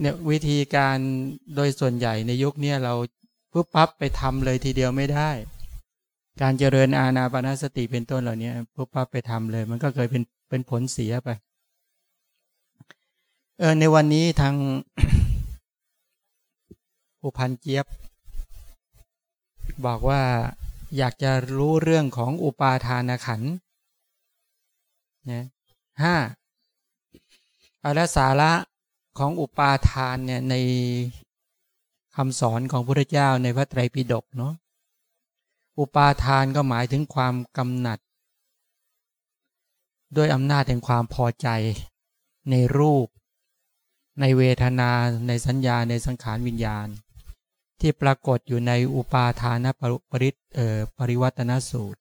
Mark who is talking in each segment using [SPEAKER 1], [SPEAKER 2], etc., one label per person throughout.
[SPEAKER 1] เนี่ยวิธีการโดยส่วนใหญ่ในยุคนี้เราปุ๊บปั๊บไปทำเลยทีเดียวไม่ได้ การเจริญอาณาปณสติเป็นต้นเหล่านี้ปุ๊บปั๊บไปทำเลย มันก็เคยเป็นเป็นผลเสียไปเออในวันนี้ทางผู้พันเจี๊ยบ บอกว่าอยากจะรู้เรื่องของอุปาทานขันนะห้าเอาละสาระ ของอุปาทานเนี่ยในคำสอนของพระเจ้าในพระไตรปิฎกเนาะอุปาทานก็หมายถึงความกำหนัด ด้วยอำนาจแห่งความพอใจในรูป ในเวทนาในสัญญาในสังขารวิญญาณ ที่ปรากฏอยู่ในอุปาทานปริเออปริวัตนสูตร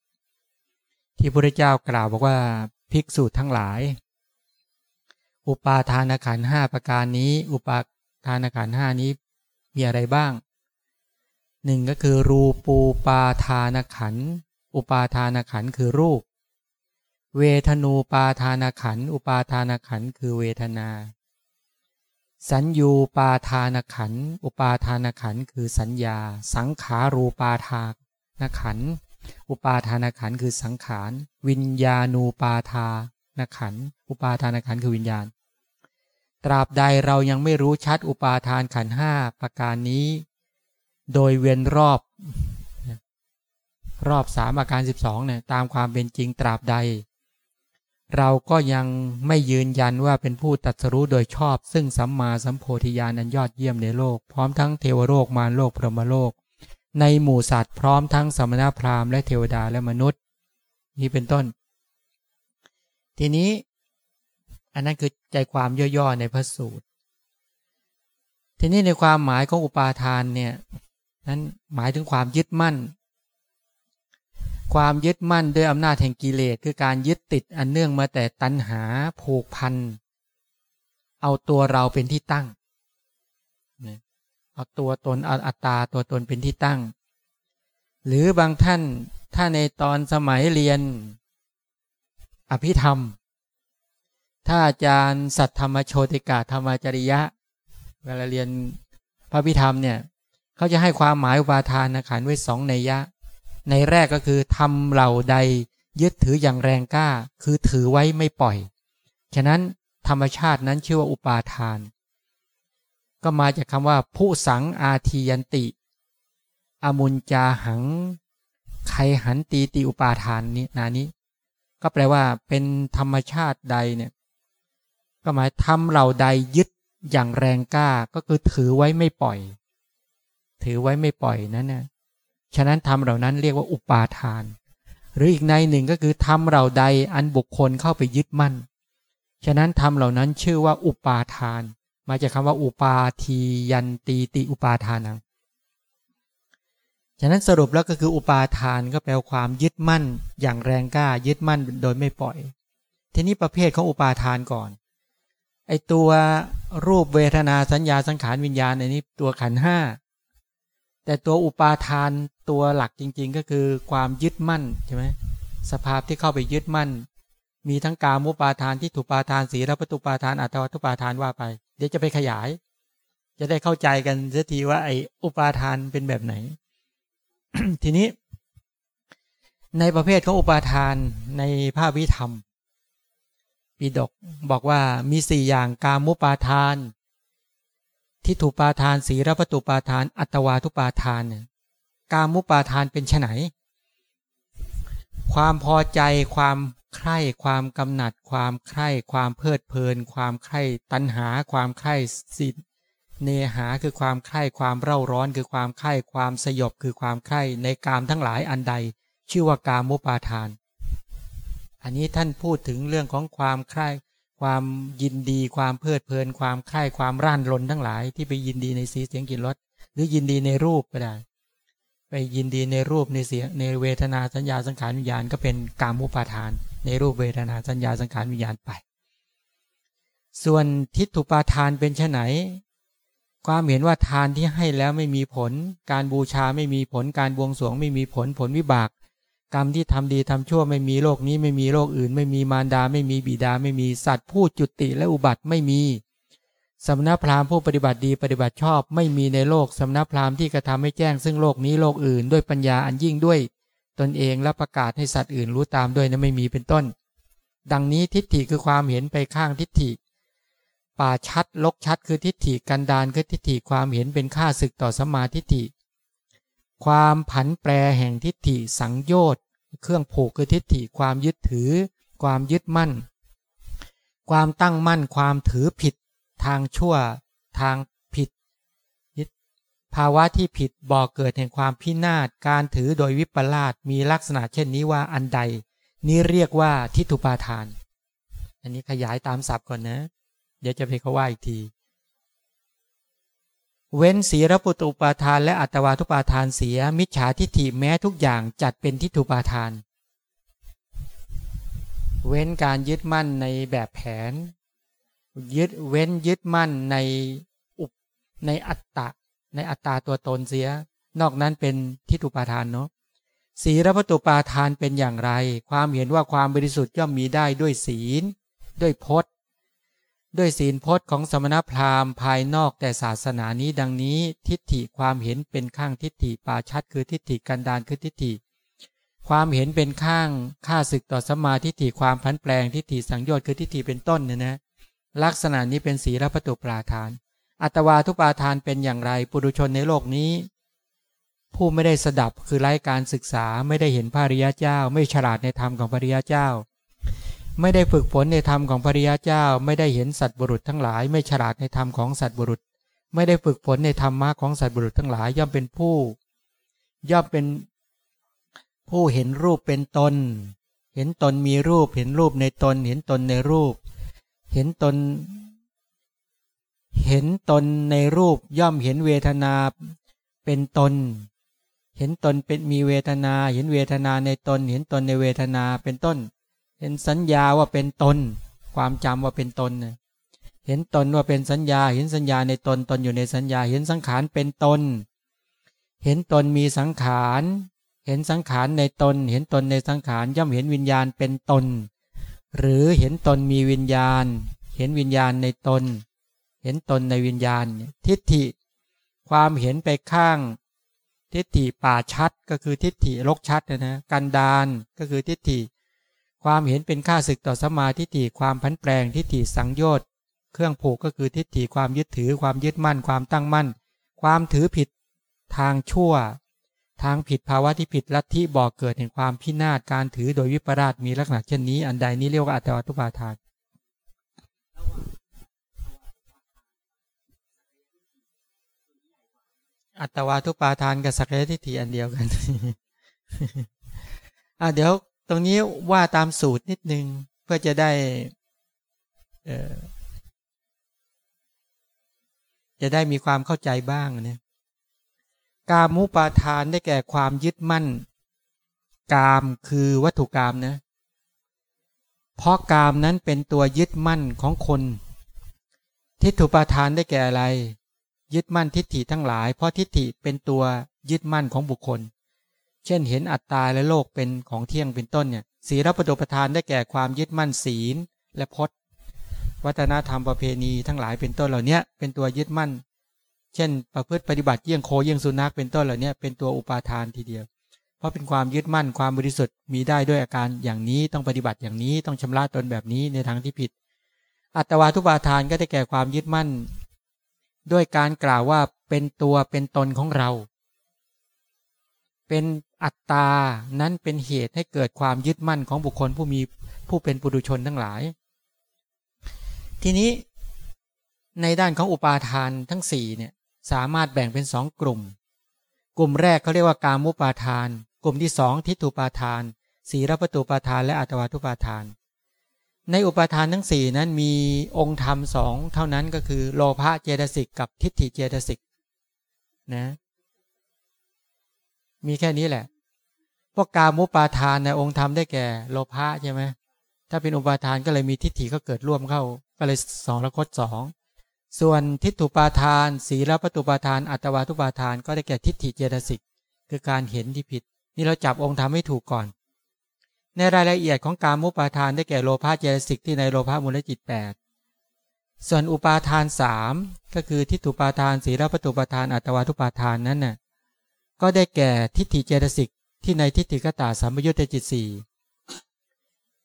[SPEAKER 1] ที่พระเจ้ากล่าวบอกว่าภิกษุทั้งหลาย อุปาทานขันห้าประการนี้ อุปาทานขันห้านี้มีอะไรบ้างหนึ่งก็คือ รูปูปาทานขัน อุปาทานขันคือรูป เวทนูปาทานขัน อุปาทานขันคือเวทนา สัญญูปาทานขัน อุปาทานขันคือสัญญา สังขารูปาทานขัน อุปาทานขันคือสังขาร วิญญาณูปาทานขัน อุปาทานขันคือวิญญาณ ตราบใดเรายังไม่รู้ชัดอุปาทานขันห้าประการนี้ โดยเวียนรอบ รอบสามอาการสิบสองเนี่ยตามความเป็นจริงตราบใด เราก็ยังไม่ยืนยันว่าเป็นผู้ตัดสรู้โดยชอบ ซึ่งสัมมาสัมโพธิญาณอันยอดเยี่ยมในโลก พร้อมทั้งเทวโลกมารโลกพรหมโลก ในหมู่สัตว์พร้อมทั้งสมณพราหมณ์และเทวดาและมนุษย์ นี่เป็นต้น ทีนี้อันนั้นคือ ใจความย่อๆในพระสูตร ทีนี้ในความหมายของอุปาทานเนี่ยนั้นหมายถึงความยึดมั่น ความยึดมั่นด้วยอำนาจแห่งกิเลสคือการยึดติดอันเนื่องมาแต่ตัณหาผูกพัน เอาตัวเราเป็นที่ตั้ง เอาตัวตนเอาอัตตาตัวตนเป็นที่ตั้ง หรือบางท่านถ้าในตอนสมัยเรียนอภิธรรม ถ้าอาจารย์สัตธรรมโชติกาธรรมจริยะ เวลาเรียนพระพิธรรมเนี่ยเขาจะให้ความหมายอุปาทานนะขันไว้สองในยะ ในแรกก็คือทำเหล่าใดยึดถืออย่างแรงกล้า คือถือไว้ไม่ปล่อย ฉะนั้นธรรมชาตินั้นชื่อว่าอุปาทาน ก็มาจากคำว่า ผู้สังอาทียันติ อมุญจาหัง ใครหันตีตีอุปาทานนี้นานี้ ก็แปลว่าเป็นธรรมชาติใดเนี่ย ก็หมายทำเหล่าใดยึดอย่างแรงกล้าก็คือถือไว้ไม่ปล่อย ถือไว้ไม่ปล่อยนั้นนะฉะนั้นทำเหล่านั้นเรียกว่าอุปาทาน หรืออีกในหนึ่งก็คือทำเหล่าใดอันบุคคลเข้าไปยึดมั่น ฉะนั้นทำเหล่านั้นชื่อว่าอุปาทาน มาจากคาว่าอุปาทียันตีติอุปาทานังฉะนั้นสรุปแล้วก็คืออุปาทานก็แปลความยึดมั่น อย่างแรงกล้ายึดมั่นโดยไม่ปล่อย ทีนี้ประเภทของอุปาทานก่อน ไอตัวรูปเวทนาสัญญาสังขารวิญญาณในนี้ตัวขันห้าแต่ตัวอุปาทานตัวหลักจริง ๆ ก็คือความยึดมั่นใช่ไหมสภาพที่เข้าไปยึดมั่น มีทั้งกามุปาทานที่ถูกปาทานสีและปตุปาทานอัตวัตุปาทานว่าไป เดี๋ยวจะไปขยาย จะได้เข้าใจกันสักทีว่าไออุปาทานเป็นแบบไหน ทีนี้ ในประเภทของอุปาทานในภาพวิธรรม ปีดกบอกว่ามีสี่อย่างกามุปาทาน ทิฏฐุปาทานสีรปตุปาทาน อัตวาทุปาทานเนี่ยกามุปาทานเป็นไนความพอใจความใคร่ความกำหนัด ความใคร่ความเพลิดเพลิน ความใคร่ตัณหา ความใคร่สิเนหาคือความใคร่ความเร่าร้อนคือความใคร่ความสยบคือความใคร่ในกามทั้งหลายอันใด ชื่อว่ากามุปาทาน อันนี้ท่านพูดถึงเรื่องของความใคร่ความยินดีความเพลิดเพลิน ความใคร่ความร่านรนทั้งหลาย ที่ไปยินดีในสีเสียงกลิ่นรสหรือยินดีในรูปก็ได้ ไปยินดีในรูปในเสียงในเวทนาสัญญาสังขารวิญญาณก็เป็นกามุปาทาน ในรูปเวทนาสัญญาสังขารวิญญาณไป ส่วนทิฏฐุปาทานเป็นไนความเห็นว่าทานที่ให้แล้วไม่มีผล การบูชาไม่มีผล การบวงสรวงไม่มีผลผลวิบาก กรรมที่ทำดีทำชั่วไม่มีโลกนี้ไม่มีโลกอื่น ไม่มีมารดาไม่มีบิดาไม่มีสัตว์ผู้จุติและอุบัติไม่มีสำนักพราหมณ์ผู้ปฏิบัติดีปฏิบัติชอบไม่มีในโลกสำนักพราหมณ์ที่กระทำให้แจ้งซึ่งโลกนี้โลกอื่น ด้วยปัญญาอันยิ่งด้วย ตนเองและประกาศให้สัตว์อื่นรู้ตามด้วยนั้นไม่มีเป็นต้น ดังนี้ทิฏฐิคือความเห็นไปข้างทิฏฐิป่าชัดลกชัดคือทิฏฐิกันดานคือทิฏฐิความเห็นเป็นค่าศึกต่อสมาทิฏฐิ ความผันแปรแห่งทิฏฐิสังโยชน์ เครื่องผูกคือทิฏฐิความยึดถือ ความยึดมั่น ความตั้งมั่นความถือผิดทางชั่วทางผิด ภาวะที่ผิดบ่อเกิดแห่งความพินาศการถือโดยวิปลาสมีลักษณะเช่นนี้ว่าอันใด นี้เรียกว่าทิฏฐุปาทาน อันนี้ขยายตามศัพท์ก่อนนะ เดี๋ยวจะไปเขาว่าอีกที เว้นศีรปุตุปาทานและอัตวาทุปาทานเสีย มิจฉาทิฏฐิแม้ทุกอย่างจัดเป็นทิฏฐุปาทาน เว้นการยึดมั่นในแบบแผน ยึดเว้นยึดมั่นในอุปในอัตตะในอัตตาตัวตนเสีย นอกนั้นเป็นทิฏฐุปาทานเนาะศีลพัตุปาทานเป็นอย่างไร ความเห็นว่าความบริสุทธิ์ย่อมมีได้ด้วยศีล ด้วยพจน์ ด้วยศีลพจน์ของสมณพราหมณ์ภายนอกแต่ศาสนานี้ดังนี้ทิฏฐิความเห็นเป็นข้างทิฏฐิปาชัดคือทิฏฐิกันดานคือทิฏฐิ ความเห็นเป็นข้างค่าศึกต่อสมาทิฏฐิความพันแปลงทิฏฐิสังโยชน์คือทิฏฐิเป็นต้นเนี่ยนะลักษณะนี้เป็นศีลประตูปราทาน อัตวาทุปาทานเป็นอย่างไรปุถุชนในโลกนี้ ผู้ไม่ได้สดับคือไร้การศึกษาไม่ได้เห็นพระริยเจ้า ไม่ฉลาดในธรรมของพระริยเจ้า ไม่ได้ฝึกฝนในธรรมของพระริยเจ้า ไม่ได้เห็นสัตว์บุรุษทั้งหลาย ไม่ฉลาดในธรรมของสัตว์บุรุษ ไม่ได้ฝึกฝนในธรรมะของสัตว์บุรุษทั้งหลาย ย่อมเป็นผู้ ย่อมเป็นผู้เห็นรูปเป็นตน เห็นตนมีรูป เห็นรูปในตน เห็นตนในรูป เห็นตน เห็นตนในรูปย่อมเห็นเวทนาเป็นตน เห็นตนเป็นมีเวทนา เห็นเวทนาในตน เห็นตนในเวทนาเป็นต้น เห็นสัญญาว่าเป็นตน ความจำว่าเป็นตนเห็นตนว่าเป็นสัญญา เห็นสัญญาในตน ตนอยู่ในสัญญา เห็นสังขารเป็นตน เห็นตนมีสังขาร เห็นสังขารในตน เห็นตนในสังขาร ย่อมเห็นวิญญาณเป็นตน หรือเห็นตนมีวิญญาณ เห็นวิญญาณในตน เห็นตนในวิญญาณ ทิฏฐิ ความเห็นไปข้าง ทิฏฐิป่าชัดก็คือทิฏฐิลกชัดนะนะ กันดานก็คือทิฏฐิ ความเห็นเป็นค่าศึกต่อสมาทิฏฐิความพันแปลงทิฏฐิสังโยชน์เครื่องผูกก็คือทิฏฐิความยึดถือความยึดมั่นความตั้งมั่น ความถือผิดทางชั่ว ทางผิดภาวะที่ผิดลัทธิบอกเกิดแห่งความพินาศการถือโดยวิปราชมีลักษณะเช่นนี้อันใดนี้เรียกว่าอัตวัตุปาทานอัตวาทุปาทานกับสักยทิฏฐิอันเดียวกันอะเดี๋ยว ตรงนี้ว่าตามสูตรนิดนึง เพื่อจะได้จะได้มีความเข้าใจบ้างเนี่ยกามุปาทานได้แก่ความยึดมั่น กามคือวัตถุกรรมนะ เพราะกามนั้นเป็นตัวยึดมั่นของคน ทิฏฐุปาทานได้แก่อะไร ยึดมั่นทิฏฐิทั้งหลาย เพราะทิฏฐิเป็นตัวยึดมั่นของบุคคล เช่นเห็นอัตตาและโลกเป็นของเที่ยงเป็นต้นเนี่ยศีลปฏิปทานได้แก่ความยึดมั่นศีลและพจน์ วัฒนธรรมประเพณีทั้งหลายเป็นต้นเหล่านี้เป็นตัวยึดมั่น เช่น ประพฤติปฏิบัติเยี่ยงโคเยี่ยงสุนัขเป็นต้นเหล่านี้เป็นตัวอุปาทานทีเดียว เพราะเป็นความยึดมั่นความบริสุทธิ์มีได้ด้วยอาการอย่างนี้ต้องปฏิบัติอย่างนี้ต้องชำระตนแบบนี้ในทางที่ผิด อัตวาทุปาทานก็ได้แก่ความยึดมั่น ด้วยการกล่าวว่าเป็นตัวเป็นตนของเรา เป็น อัตตานั้นเป็นเหตุให้เกิดความยึดมั่นของบุคคลผู้มีผู้เป็นปุถุชนทั้งหลาย ทีนี้ในด้านของอุปาทานทั้งสี่เนี่ยสามารถแบ่งเป็นสองกลุ่ม กลุ่มแรกเขาเรียกว่า การมุปาทาน กลุ่มที่สองทิฏฐุปาทาน สีรประตูปาทาน และอัตวาทุปาทาน ในอุปาทานทั้งสี่นั้นมีองค์ธรรมสองเท่านั้นก็คือ โลภะเจตสิกกับทิฏฐิเจตสิกนะ มีแค่นี้แหละ พวกกามุปาทานในองค์ธรรมได้แก่โลภะใช่ไหมถ้าเป็นอุปาทานก็เลยมีทิฏฐิก็เกิดร่วมเข้า ก็เลยสองละคดสองส่วนทิฏฐุปาทาน ศีลปตุปาทาน อัตวาทุปาทาน ก็ได้แก่ทิฏฐิเจตสิกคือการเห็นที่ผิด นี่เราจับองค์ธรรมให้ถูกก่อน ในรายละเอียดของการมุปาทานได้แก่โลภะเจตสิกที่ในโลภะมูลจิตแปดส่วนอุปาทานสามก็คือทิฏฐุปาทานสีรปตุปาทาน อัตวาทุปาทานนั้นน่ะ ก็ได้แก่ทิฏฐิเจตสิกที่ในทิฏฐิกตาสัมยุทธจิตสี่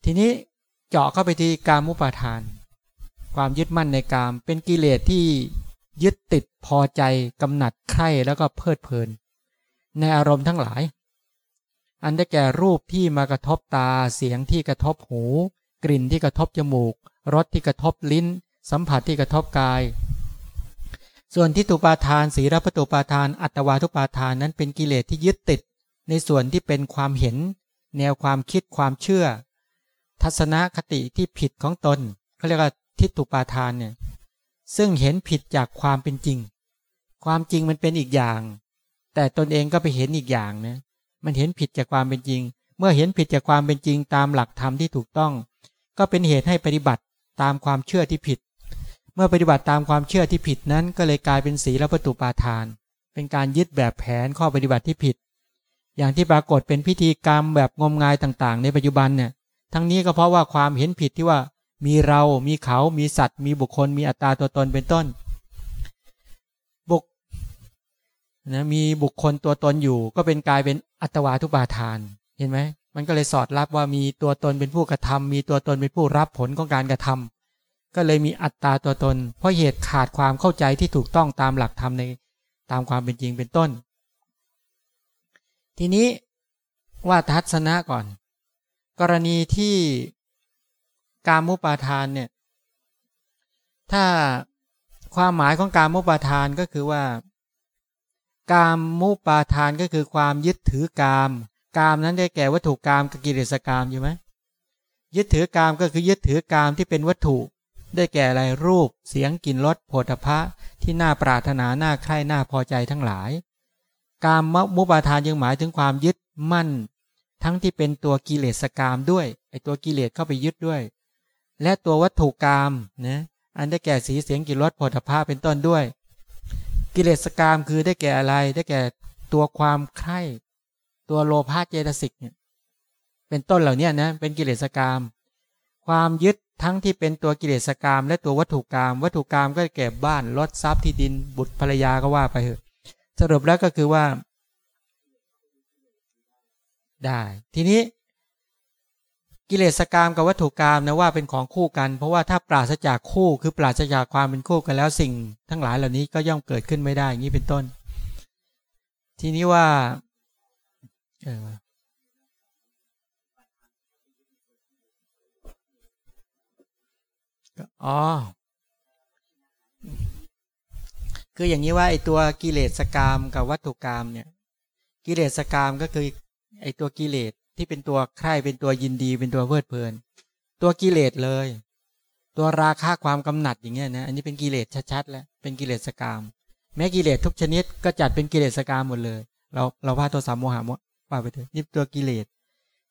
[SPEAKER 1] ทีนี้เจาะเข้าไปที่การมุปาทาน ความยึดมั่นในกามเป็นกิเลสที่ยึดติดพอใจกำหนัดใคร่แล้วก็เพลิดเพลิน ในอารมณ์ทั้งหลาย อันได้แก่รูปที่มากระทบตาเสียงที่กระทบหู กลิ่นที่กระทบจมูกรสที่กระทบลิ้น สัมผัสที่กระทบกาย ส่วนที่ตุปาทานสีรปตุปาทาน อัตวาทุปาทานนั้นเป็นกิเลสที่ยึดติด ในส่วนที่เป็นความเห็น แนวความคิดความเชื่อ ทัศนคติที่ผิดของตนเขาเรียกว่าทิฏฐุปาทานเนี่ยซึ่งเห็นผิดจากความเป็นจริง ความจริงมันเป็นอีกอย่าง แต่ตนเองก็ไปเห็นอีกอย่างนะมันเห็นผิดจากความเป็นจริง เมื่อเห็นผิดจากความเป็นจริงตามหลักธรรมที่ถูกต้อง ก็เป็นเหตุให้ปฏิบัติตามความเชื่อที่ผิด เมื่อปฏิบัติตามความเชื่อที่ผิดนั้นก็เลยกลายเป็นศีลประตูปาทาน เป็นการยึดแบบแผนข้อปฏิบัติที่ผิด อย่างที่ปรากฏเป็นพิธีกรรมแบบงมงายต่างๆ ในปัจจุบันเนี่ยทั้งนี้ก็เพราะว่าความเห็นผิดที่ว่ามีเรา มีเขา มีสัตว์ มีบุคคล มีอัตตาตัวตนเป็นต้น บุคนะมีบุคคลตัวตนอยู่ ก็เป็นกลายเป็นอัตวาทุปาทาน เห็นไหม มันก็เลยสอดรับว่ามีตัวตนเป็นผู้กระทำมีตัวตนเป็นผู้รับผลของการกระทำ ก็เลยมีอัตตาตัวตน เพราะเหตุขาดความเข้าใจที่ถูกต้องตามหลักธรรมในตามความเป็นจริงเป็นต้น ทีนี้ว่าทัศนะก่อน กรณีที่การมุปาทานเนี่ยถ้าความหมายของการมุปาทานก็คือว่า กามมุปาทานก็คือความยึดถือกามกามนั้นได้แก่วัตถุกามกับกิเลสกามอยู่ไหมยึดถือกามก็คือยึดถือกามที่เป็นวัตถุ ได้แก่อะไรรูป เสียงกลิ่นรสโผฏฐะที่น่าปรารถนาน่าใคร่น่าพอใจทั้งหลาย กามมุปาทานยังหมายถึงความยึดมั่น ทั้งที่เป็นตัวกิเลสกามด้วยไอตัวกิเลสเข้าไปยึดด้วย และตัววัตถุกรรมนะอันได้แก่สีเสียงกลิ่นรสผลิภาเป็นต้นด้วย กิเลสกรรมคือได้แก่อะไรได้แก่ตัวความใคร่ตัวโลภะเจตสิกเนี่ยเป็นต้นเหล่านี้นะเป็นกิเลสกรรมความยึด ทั้งที่เป็นตัวกิเลสกรรมและตัววัตถุกรรม วัตถุกรรมก็แก่บ้านรถทรัพย์ที่ดินบุตรภรรยาก็ว่าไปเถอะสรุปแล้วก็คือว่า ได้ ทีนี้ กิเลสกรรมกับวัตถุกรรมนะว่าเป็นของคู่กัน เพราะว่าถ้าปราศจากคู่คือปราศจากความเป็นคู่กันแล้วสิ่ง ทั้งหลายเหล่านี้ก็ย่อมเกิดขึ้นไม่ได้อย่างนี้เป็นต้น ทีนี้ว่าเออ อ๋อ คืออย่างนี้ว่าไอตัวกิเลสกรรมกับวัตถุกรรมเนี่ย กิเลสกรรมก็คือไอตัวกิเลสที่เป็นตัวใคร่เป็นตัวยินดีเป็นตัวเพลิดเพลิน ตัวกิเลสเลย ตัวราคะความกำหนัดอย่างเงี้ยนะอันนี้เป็นกิเลสชัดๆแล้วเป็นกิเลสกรรมแม้กิเลสทุกชนิดก็จัดเป็นกิเลสกรรมหมดเลย เราเราว่าตัวสามโมหะว่าไปเถอะนี่ตัวกิเลส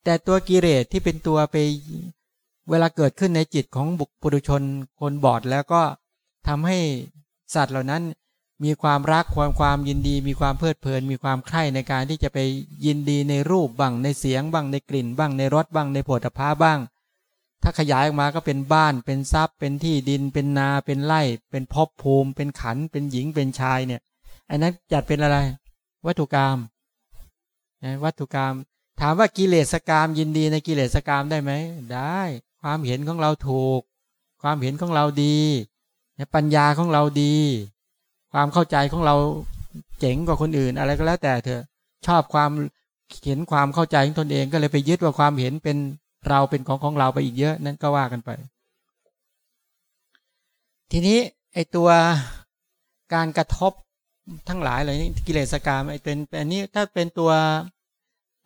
[SPEAKER 1] แต่ตัวกิเลสที่เป็นตัวไป เวลาเกิดขึ้นในจิตของบุคคลชนคนบอดแล้วก็ทำให้สัตว์เหล่านั้นมีความรักความความยินดี มีความเพลิดเพลิน มีความใคร่ในการที่จะไปยินดีในรูปบ้างในเสียงบ้างในกลิ่นบ้างในรสบ้างในโผฏฐาบ้าง ถ้าขยายออกมาก็เป็นบ้านเป็นทรัพย์เป็นที่ดิน เป็นนาเป็นไร่ เป็นภพภูมิ เป็นขันเป็นหญิงเป็นชายเนี่ยอันนั้นจัดเป็นอะไร วัตถุกรรมวัตถุกรรม ถามว่ากิเลสกรรมยินดีในกิเลสกรรมได้ไหมได้ ความเห็นของเราถูก ความเห็นของเราดีปัญญาของเราดี ความเข้าใจของเราเจ๋งกว่าคนอื่นอะไรก็แล้วแต่เธอชอบความเห็นความเข้าใจของตนเองก็เลยไปยึดว่าความเห็นเป็นเราเป็นของของเราไปอีกเยอะนั่นก็ว่ากันไป ทีนี้ไอตัวการกระทบทั้งหลายเลยนี่กิเลสกรรมไอเป็นอันนี้ถ้าเป็นตัว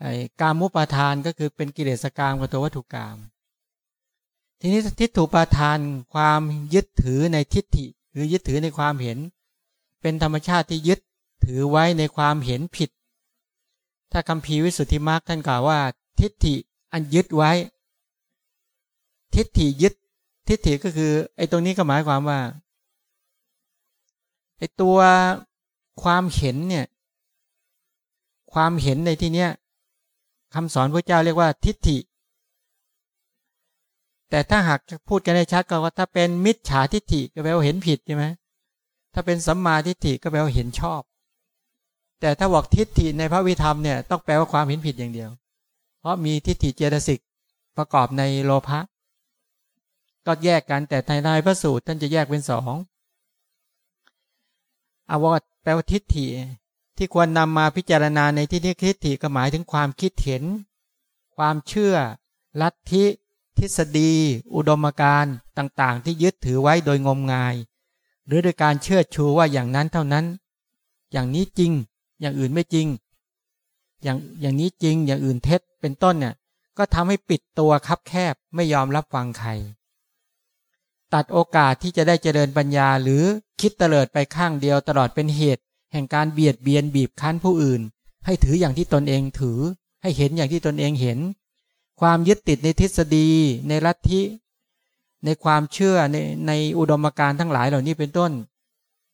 [SPEAKER 1] ไอการมุปาทานก็คือเป็นกิเลสกรรมกับตัววัตถุกรรม ทีนี้ทิฏฐุปาทานความยึดถือในทิฏฐิหรือยึดถือในความเห็น เป็นธรรมชาติที่ยึดถือไว้ในความเห็นผิด ถ้าคำพีวิสุทธิมรรคท่านกล่าวว่า ทิฏฐิอันยึดไว้ ทิฏฐิยึด ทิฏฐิก็คือไอ้ตรงนี้ก็หมายความว่าไอ้ตัวความเห็นเนี่ยความเห็นในที่เนี้ยคำสอนพระเจ้าเรียกว่า ทิฏฐิ แต่ถ้าหากพูดกันได้ชัดก็ว่าถ้าเป็นมิจฉาทิฏฐิก็แปลว่าเห็นผิดใช่ไหมถ้าเป็นสัมมาทิฏฐิก็แปลว่าเห็นชอบ แต่ถ้าบอกทิฏฐิในพระวิธรรมเนี่ยต้องแปลว่าความเห็นผิดอย่างเดียว เพราะมีทิฏฐิเจตสิกประกอบในโลภะก็แยกกันแต่ในายพระสูตรท่านจะแยกเป็นสองอวตแปลว่าทิฏฐิที่ควรนำมาพิจารณาในที่นี้ทิฏฐิก็หมายถึงความคิดเห็น ความเชื่อ ลัทธิ ทฤษฎี อุดมการณ์ต่างๆ ที่ยึดถือไว้โดยงมงาย หรือโดยการเชื่อชูว่าอย่างนั้นเท่านั้น อย่างนี้จริง อย่างอื่นไม่จริง อย่างอย่างนี้จริง อย่างอื่นเท็จเป็นต้นเนี่ยก็ทำให้ปิดตัวคับแคบไม่ยอมรับฟังใคร ตัดโอกาสที่จะได้เจริญปัญญาหรือคิดเตลิดไปข้างเดียวตลอดเป็นเหตุ แห่งการเบียดเบียนบีบคั้นผู้อื่น ให้ถืออย่างที่ตนเองถือ ให้เห็นอย่างที่ตนเองเห็น ความยึดติดในทฤษฎี ในลัทธิ ในความเชื่อในในอุดมการณ์ทั้งหลายเหล่านี้เป็นต้น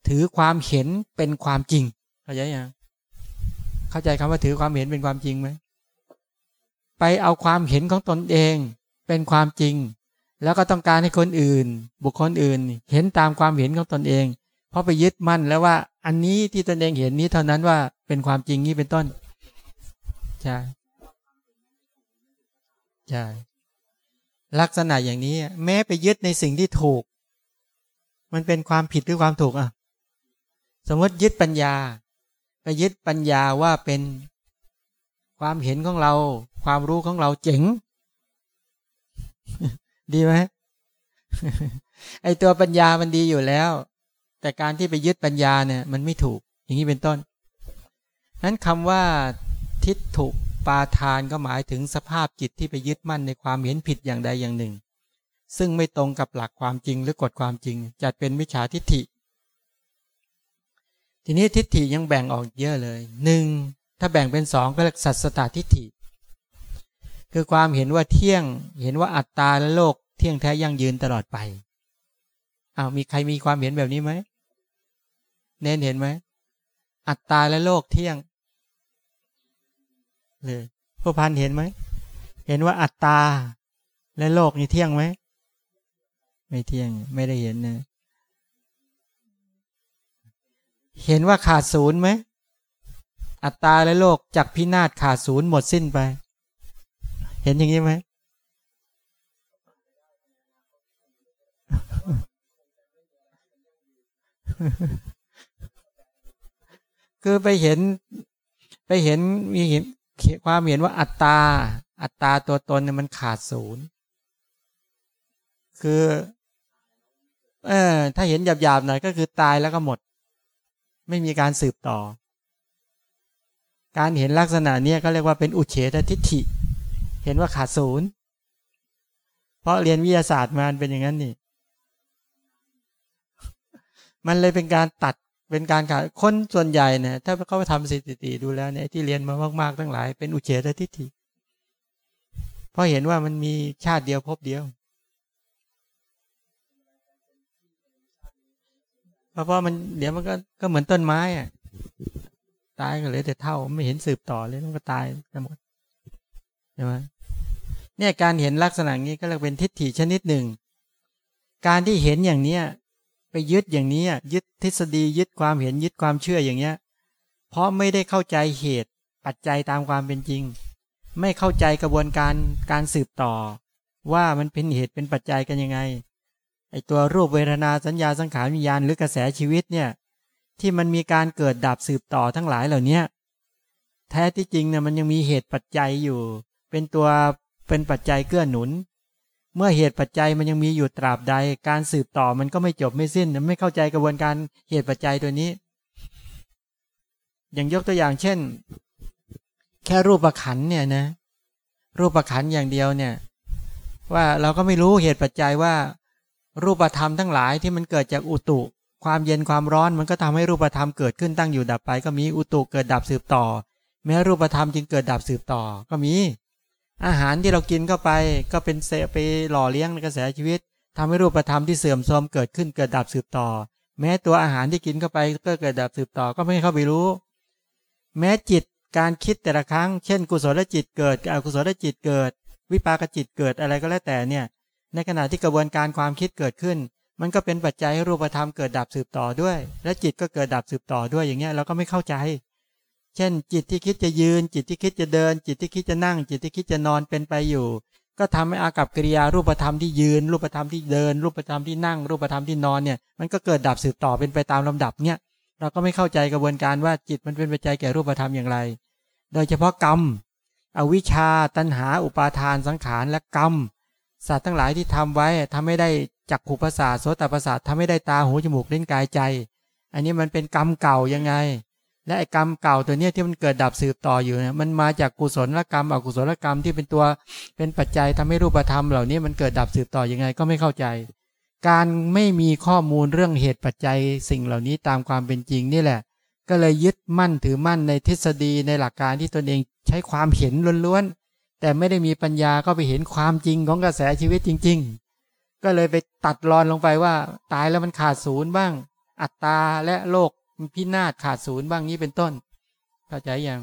[SPEAKER 1] ถือความเห็นเป็นความจริงเข้าใจยังเข้าใจคำว่าถือความเห็นเป็นความจริงไหมไปเอาความเห็นของตนเองเป็นความจริง แล้วก็ต้องการให้คนอื่น บุคคลอื่น เห็นตามความเห็นของตนเอง เพราะไปยึดมั่นแล้วว่าอันนี้ที่ตนเองเห็นนี้เท่านั้นว่าเป็นความจริงนี้เป็นต้นใช่ ใช่ลักษณะอย่างนี้ แม้ไปยึดในสิ่งที่ถูก มันเป็นความผิดหรือความถูกอะ สมมติยึดปัญญา ไปยึดปัญญาว่าเป็นความเห็นของเรา ความรู้ของเราเจ๋ง ดีไหมไอตัวปัญญามันดีอยู่แล้ว แต่การที่ไปยึดปัญญาเนี่ย มันไม่ถูก อย่างนี้เป็นต้นนั้นคำว่าทิฏฐุ ปาทานก็หมายถึงสภาพจิตที่ไปยึดมั่นในความเห็นผิดอย่างใดอย่างหนึ่ง ซึ่งไม่ตรงกับหลักความจริงหรือกฎความจริง จัดเป็นมิจฉาทิฏฐิ ทีนี้ทิฏฐิยังแบ่งออกเยอะเลยหนึ่งถ้าแบ่งเป็นสองก็เรียกสัตสตาทิฏฐิ คือความเห็นว่าเที่ยงเห็นว่าอัตตาและโลกเที่ยงแท้ยั่งยืนตลอดไปอ้าวมีใครมีความเห็นแบบนี้ไหมเน้นเห็นไหมอัตตาและโลกเที่ยง เลยผู้พันเห็นไหม เห็นว่าอัตตา และโลกนี่เที่ยงไหม ไม่เที่ยง ไม่ได้เห็นนะเห็นว่าขาดศูนย์ไหม อัตตาและโลกจากพินาศขาดศูนย์หมดสิ้นไป เห็นอย่างนี้ไหม คือไปเห็น ไปเห็นมีเห็น ความเห็นว่าอัตตา อัตตาตัวตนเนี่ยมันขาดศูนย์ คือ เออ ถ้าเห็นหยาบๆหน่อยก็คือตายแล้วก็หมด ไม่มีการสืบต่อ การเห็นลักษณะนี้ก็เรียกว่าเป็นอุเฉตทิฏฐิ เห็นว่าขาดศูนย์ เพราะเรียนวิทยาศาสตร์มาเป็นอย่างนั้นนี่ มันเลยเป็นการตัด เป็นการขาดคนส่วนใหญ่เนี่ยถ้าเขาไปทำสถิติดูแล้วเนี่ยที่เรียนมามากๆทั้งหลาย เป็นอุเฉตทิฏฐิเพราะเห็นว่ามันมีชาติเดียวพบเดียว เพราะว่ามันเดี๋ยวมันก็ก็เหมือนต้นไม้อะตายก็เลยแต่เท่าไม่เห็นสืบต่อเลยมันก็ตายกันหมดใช่ไหมเนี่ยการเห็นลักษณะนี้ก็เรียกเป็นทิฏฐิชนิดหนึ่ง การที่เห็นอย่างเนี้ย ไปยึดอย่างนี้ยึดทฤษฎียึดความเห็นยึดความเชื่ออย่างเนี้ย เพราะไม่ได้เข้าใจเหตุปัจจัยตามความเป็นจริง ไม่เข้าใจกระบวนการการสืบต่อ ว่ามันเป็นเหตุเป็นปัจจัยกันยังไงไอตัวรูปเวทนาสัญญาสังขารวิญญาณหรือกระแสชีวิตเนี่ยที่มันมีการเกิดดับสืบต่อทั้งหลายเหล่านี้แท้ที่จริงเนี่ยมันยังมีเหตุปัจจัยอยู่ เป็นตัวเป็นปัจจัยเกื้อหนุน เมื่อเหตุปัจจัยมันยังมีอยู่ตราบใด การสืบต่อมันก็ไม่จบไม่สิ้นไม่เข้าใจกระบวนการเหตุปัจจัยตัวนี้ อย่างยกตัวอย่างเช่น แค่รูปประขันเนี่ยนะ รูปประขันอย่างเดียวเนี่ย ว่าเราก็ไม่รู้เหตุปัจจัยว่า รูปธรรมทั้งหลายที่มันเกิดจากอุตุ ความเย็นความร้อนมันก็ทำให้รูปธรรมเกิดขึ้นตั้งอยู่ดับไป ก็มีอุตุเกิดดับสืบต่อ แม้รูปธรรมจึงเกิดดับสืบต่อก็มี อาหารที่เรากินเข้าไป ก็เป็นเสไปหล่อเลี้ยงในกระแสชีวิตทำให้รูปธรรมที่เสื่อมโทรมเกิดขึ้นเกิดดับสืบต่อ แม้ตัวอาหารที่กินเข้าไปก็เกิดดับสืบต่อก็ไม่เข้าไปรู้ แม้จิตการคิดแต่ละครั้ง เช่น กุศลจิตเกิดอกุศลจิตเกิด วิปากจิตเกิดอะไรก็แล้วแต่เนี่ยในขณะที่กระบวนการความคิดเกิดขึ้น มันก็เป็นปัจจัยให้รูปธรรมเกิดดับสืบต่อด้วย และจิตก็เกิดดับสืบต่อด้วยอย่างเงี้ยเราก็ไม่เข้าใจ เช่น จิตที่คิดจะยืน จิตที่คิดจะเดิน จิตที่คิดจะนั่ง จิตที่คิดจะนอนเป็นไปอยู่ ก็ทำให้อากับกิริยารูปธรรมที่ยืน รูปธรรมที่เดิน รูปธรรมที่นั่ง รูปธรรมที่นอนเนี่ยมันก็เกิดดับสืบต่อเป็นไปตามลำดับเนี่ยเราก็ไม่เข้าใจกระบวนการว่าจิตมันเป็นปัจจัยแก่รูปธรรมอย่างไร โดยเฉพาะกรรม อวิชชา ตัณหา อุปาทาน สังขาร และกรรม สัตว์ทั้งหลายที่ทำไว้ทำไม่ได้จักขุประสาทโสตประสาททำไม่ได้ตา หู จมูก เล่นกายใจ อันนี้มันเป็นกรรมเก่ายังไง และไอ้กรรมเก่าตัวเนี้ยที่มันเกิดดับสืบต่ออยู่เนี่ยมันมาจากกุศลกรรมอกุศลกรรมที่เป็นตัวเป็นปัจจัยทำให้รูปธรรมเหล่านี้มันเกิดดับสืบต่อยังไงก็ไม่เข้าใจ การไม่มีข้อมูลเรื่องเหตุปัจจัยสิ่งเหล่านี้ตามความเป็นจริงนี่แหละ ก็เลยยึดมั่นถือมั่นในทฤษฎีในหลักการที่ตนเองใช้ความเห็นล้วนๆแต่ไม่ได้มีปัญญาก็ไปเห็นความจริงของกระแสชีวิตจริง ๆ ก็เลยไปตัดรอนลงไปว่า ตายแล้วมันขาดศูนย์บ้าง อัตตาและโลก พินาศขาดศูนย์บ้างนี้เป็นต้นเข้าใจยัง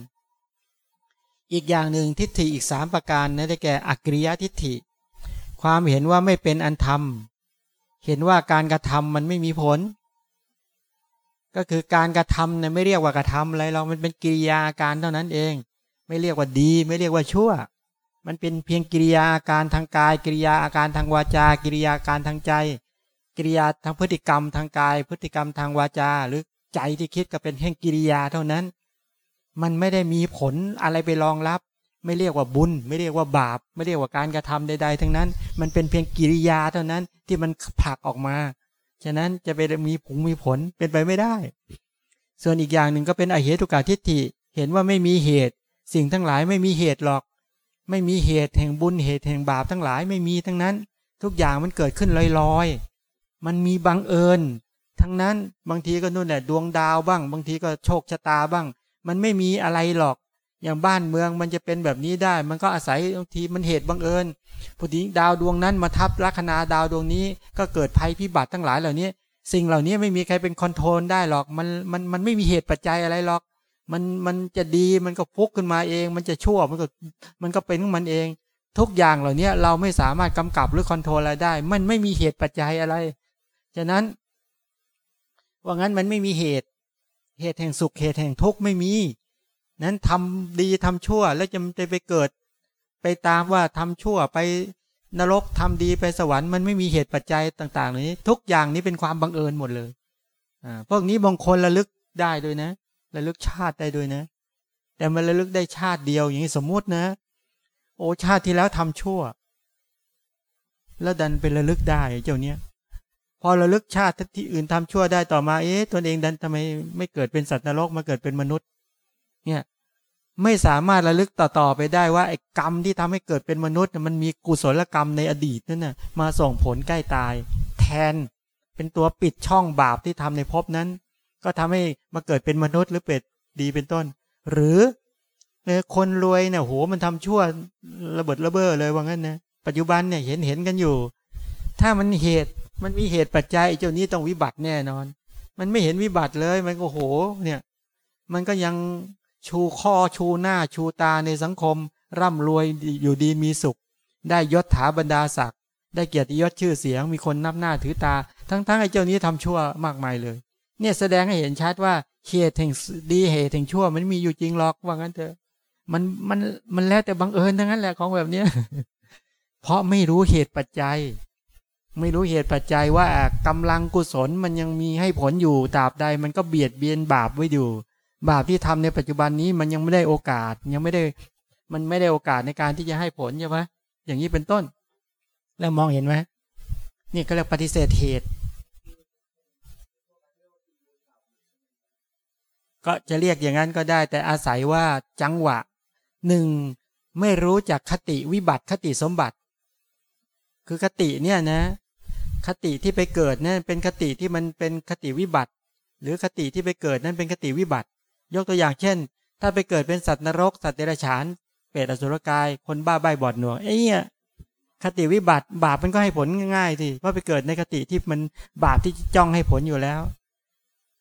[SPEAKER 1] อีกอย่างหนึ่งทิฏฐิอีกสามประการนั่นได้แก่อักริยทิฏฐิ ความเห็นว่าไม่เป็นอันธรรม เห็นว่าการกระทำมันไม่มีผล ก็คือการกระทำเนี่ยไม่เรียกว่ากระทำอะไรเรามันเป็นกิริยาการเท่านั้นเอง ไม่เรียกว่าดี ไม่เรียกว่าชั่ว มันเป็นเพียงกิริยาอาการทางกาย กิริยาอาการทางวาจา กิริยาการทางใจ กิริยาทางพฤติกรรมทางกาย พฤติกรรมทางวาจา หรือ ใจที่คิดก็เป็นแค่กิริยาเท่านั้น มันไม่ได้มีผลอะไรไปรองรับ ไม่เรียกว่าบุญ ไม่เรียกว่าบาป ไม่เรียกว่าการกระทำใด ๆ ทั้งนั้น มันเป็นเพียงกิริยาเท่านั้นที่มันผลักออกมา ฉะนั้นจะไปมีผงมีผลเป็นไปไม่ได้ ส่วนอีกอย่างหนึ่งก็เป็นอเหตุกาทิฏฐิเห็นว่าไม่มีเหตุ สิ่งทั้งหลายไม่มีเหตุหรอก ไม่มีเหตุแห่งบุญเหตุแห่งบาปทั้งหลายไม่มีทั้งนั้น ทุกอย่างมันเกิดขึ้นลอยๆ มันมีบังเอิญ ทั้งนั้นบางทีก็นู่นแหละดวงดาวบ้าง บางทีก็โชคชะตาบ้าง มันไม่มีอะไรหรอก อย่างบ้านเมืองมันจะเป็นแบบนี้ได้ มันก็อาศัยบางทีมันเหตุบังเอิญพอดีดาวดวงนั้นมาทับลัคนาดาวดวงนี้ ก็เกิดภัยพิบัติทั้งหลายเหล่านี้สิ่งเหล่านี้ไม่มีใครเป็น control ได้หรอกมันมันมันไม่มีเหตุปัจจัยอะไรหรอก มันมันจะดีมันก็ฟลุกขึ้นมาเอง มันจะชั่วมันก็มันก็เป็นของมันเอง ทุกอย่างเหล่านี้เราไม่สามารถกำกับหรือ control อะไรได้ มันไม่มีเหตุปัจจัยอะไรฉะนั้น ว่างั้นมันไม่มีเหตุ เหตุแห่งสุขเหตุแห่งทุกข์ไม่มี นั้นทำดีทำชั่วแล้วจะจะไปเกิด ไปตามว่าทำชั่วไปนรกทำดีไปสวรรค์มันไม่มีเหตุปัจจัยต่างๆนี้ ทุกอย่างนี้เป็นความบังเอิญหมดเลยอ่าพวกนี้บางคนระลึกได้ด้วยนะระลึกชาติได้ด้วยนะ แต่มันระลึกได้ชาติเดียวอย่างนี้สมมุตินะ โอชาติที่แล้วทำชั่ว แล้วดันเป็นระลึกได้เจ้าเนี้ย พอระลึกชาติที่อื่นทำชั่วได้ต่อมา เอ๊ะตนเองดันทำไมไม่เกิดเป็นสัตว์นรกมาเกิดเป็นมนุษย์ เนี่ยไม่สามารถระลึกต่อๆไปได้ว่าไอ้กรรมที่ทำให้เกิดเป็นมนุษย์มันมีกุศลกรรมในอดีตนั่นน่ะมาส่งผลใกล้ตาย แทนเป็นตัวปิดช่องบาปที่ทำในภพนั้น ก็ทำให้มาเกิดเป็นมนุษย์หรือเป็ดดีเป็นต้น หรือคนรวยเนี่ยโหมันทำชั่วระเบิดระเบ้อเลยว่างั้นนะปัจจุบันเนี่ยเห็นเห็นกันอยู่ ถ้ามันเหตุ มันมีเหตุปัจจัยเจ้านี้ต้องวิบัติแน่นอน มันไม่เห็นวิบัติเลยมันก็โห เนี่ย มันก็ยังชูข้อชูหน้าชูตาในสังคม ร่ำรวยอยู่ดีมีสุข ได้ยศถาบรรดาศักดิ์ได้เกียรติยศชื่อเสียง มีคนนับหน้าถือตา ทั้งๆไอ้เจ้านี้ทำชั่วมากมายเลย เนี่ยแสดงให้เห็นชัดว่าเหตุแห่งดีเหตุแห่งชั่ว มันมีอยู่จริงหรอกว่างั้นเถอะมันมันมันแล้วแต่บังเอิญทั้งนั้นแหละของแบบเนี้ยเพราะไม่รู้เหตุปัจจัย ไม่รู้เหตุปัจจัยว่ากำลังกุศลมันยังมีให้ผลอยู่ตราบใดมันก็เบียดเบียนบาปไว้อยู่ บาปที่ทำในปัจจุบันนี้มันยังไม่ได้โอกาสยังไม่ได้มันไม่ได้โอกาสในการที่จะให้ผลใช่ไหมอย่างนี้เป็นต้น แล้วมองเห็นไหมนี่ก็เรียกปฏิเสธเหตุ ก็จะเรียกอย่างนั้นก็ได้ แต่อาศัยว่าจังหวะหนึ่งไม่รู้จักคติวิบัติคติสมบัติ คือคติเนี่ยนะ คติที่ไปเกิดเนี่ยเป็นคติที่มันเป็นคติวิบัติ หรือคติที่ไปเกิดนั้นเป็นคติวิบัติ ยกตัวอย่างเช่น ถ้าไปเกิดเป็นสัตว์นรก สัตว์เดรัจฉาน เปรตอสุรกาย คนบ้าใบบอดหนวกไอ้เนี่ยคติวิบัติบาปมันก็ให้ผลง่ายๆสิว่าไปเกิดในคติที่มันบาปที่จ้องให้ผลอยู่แล้ว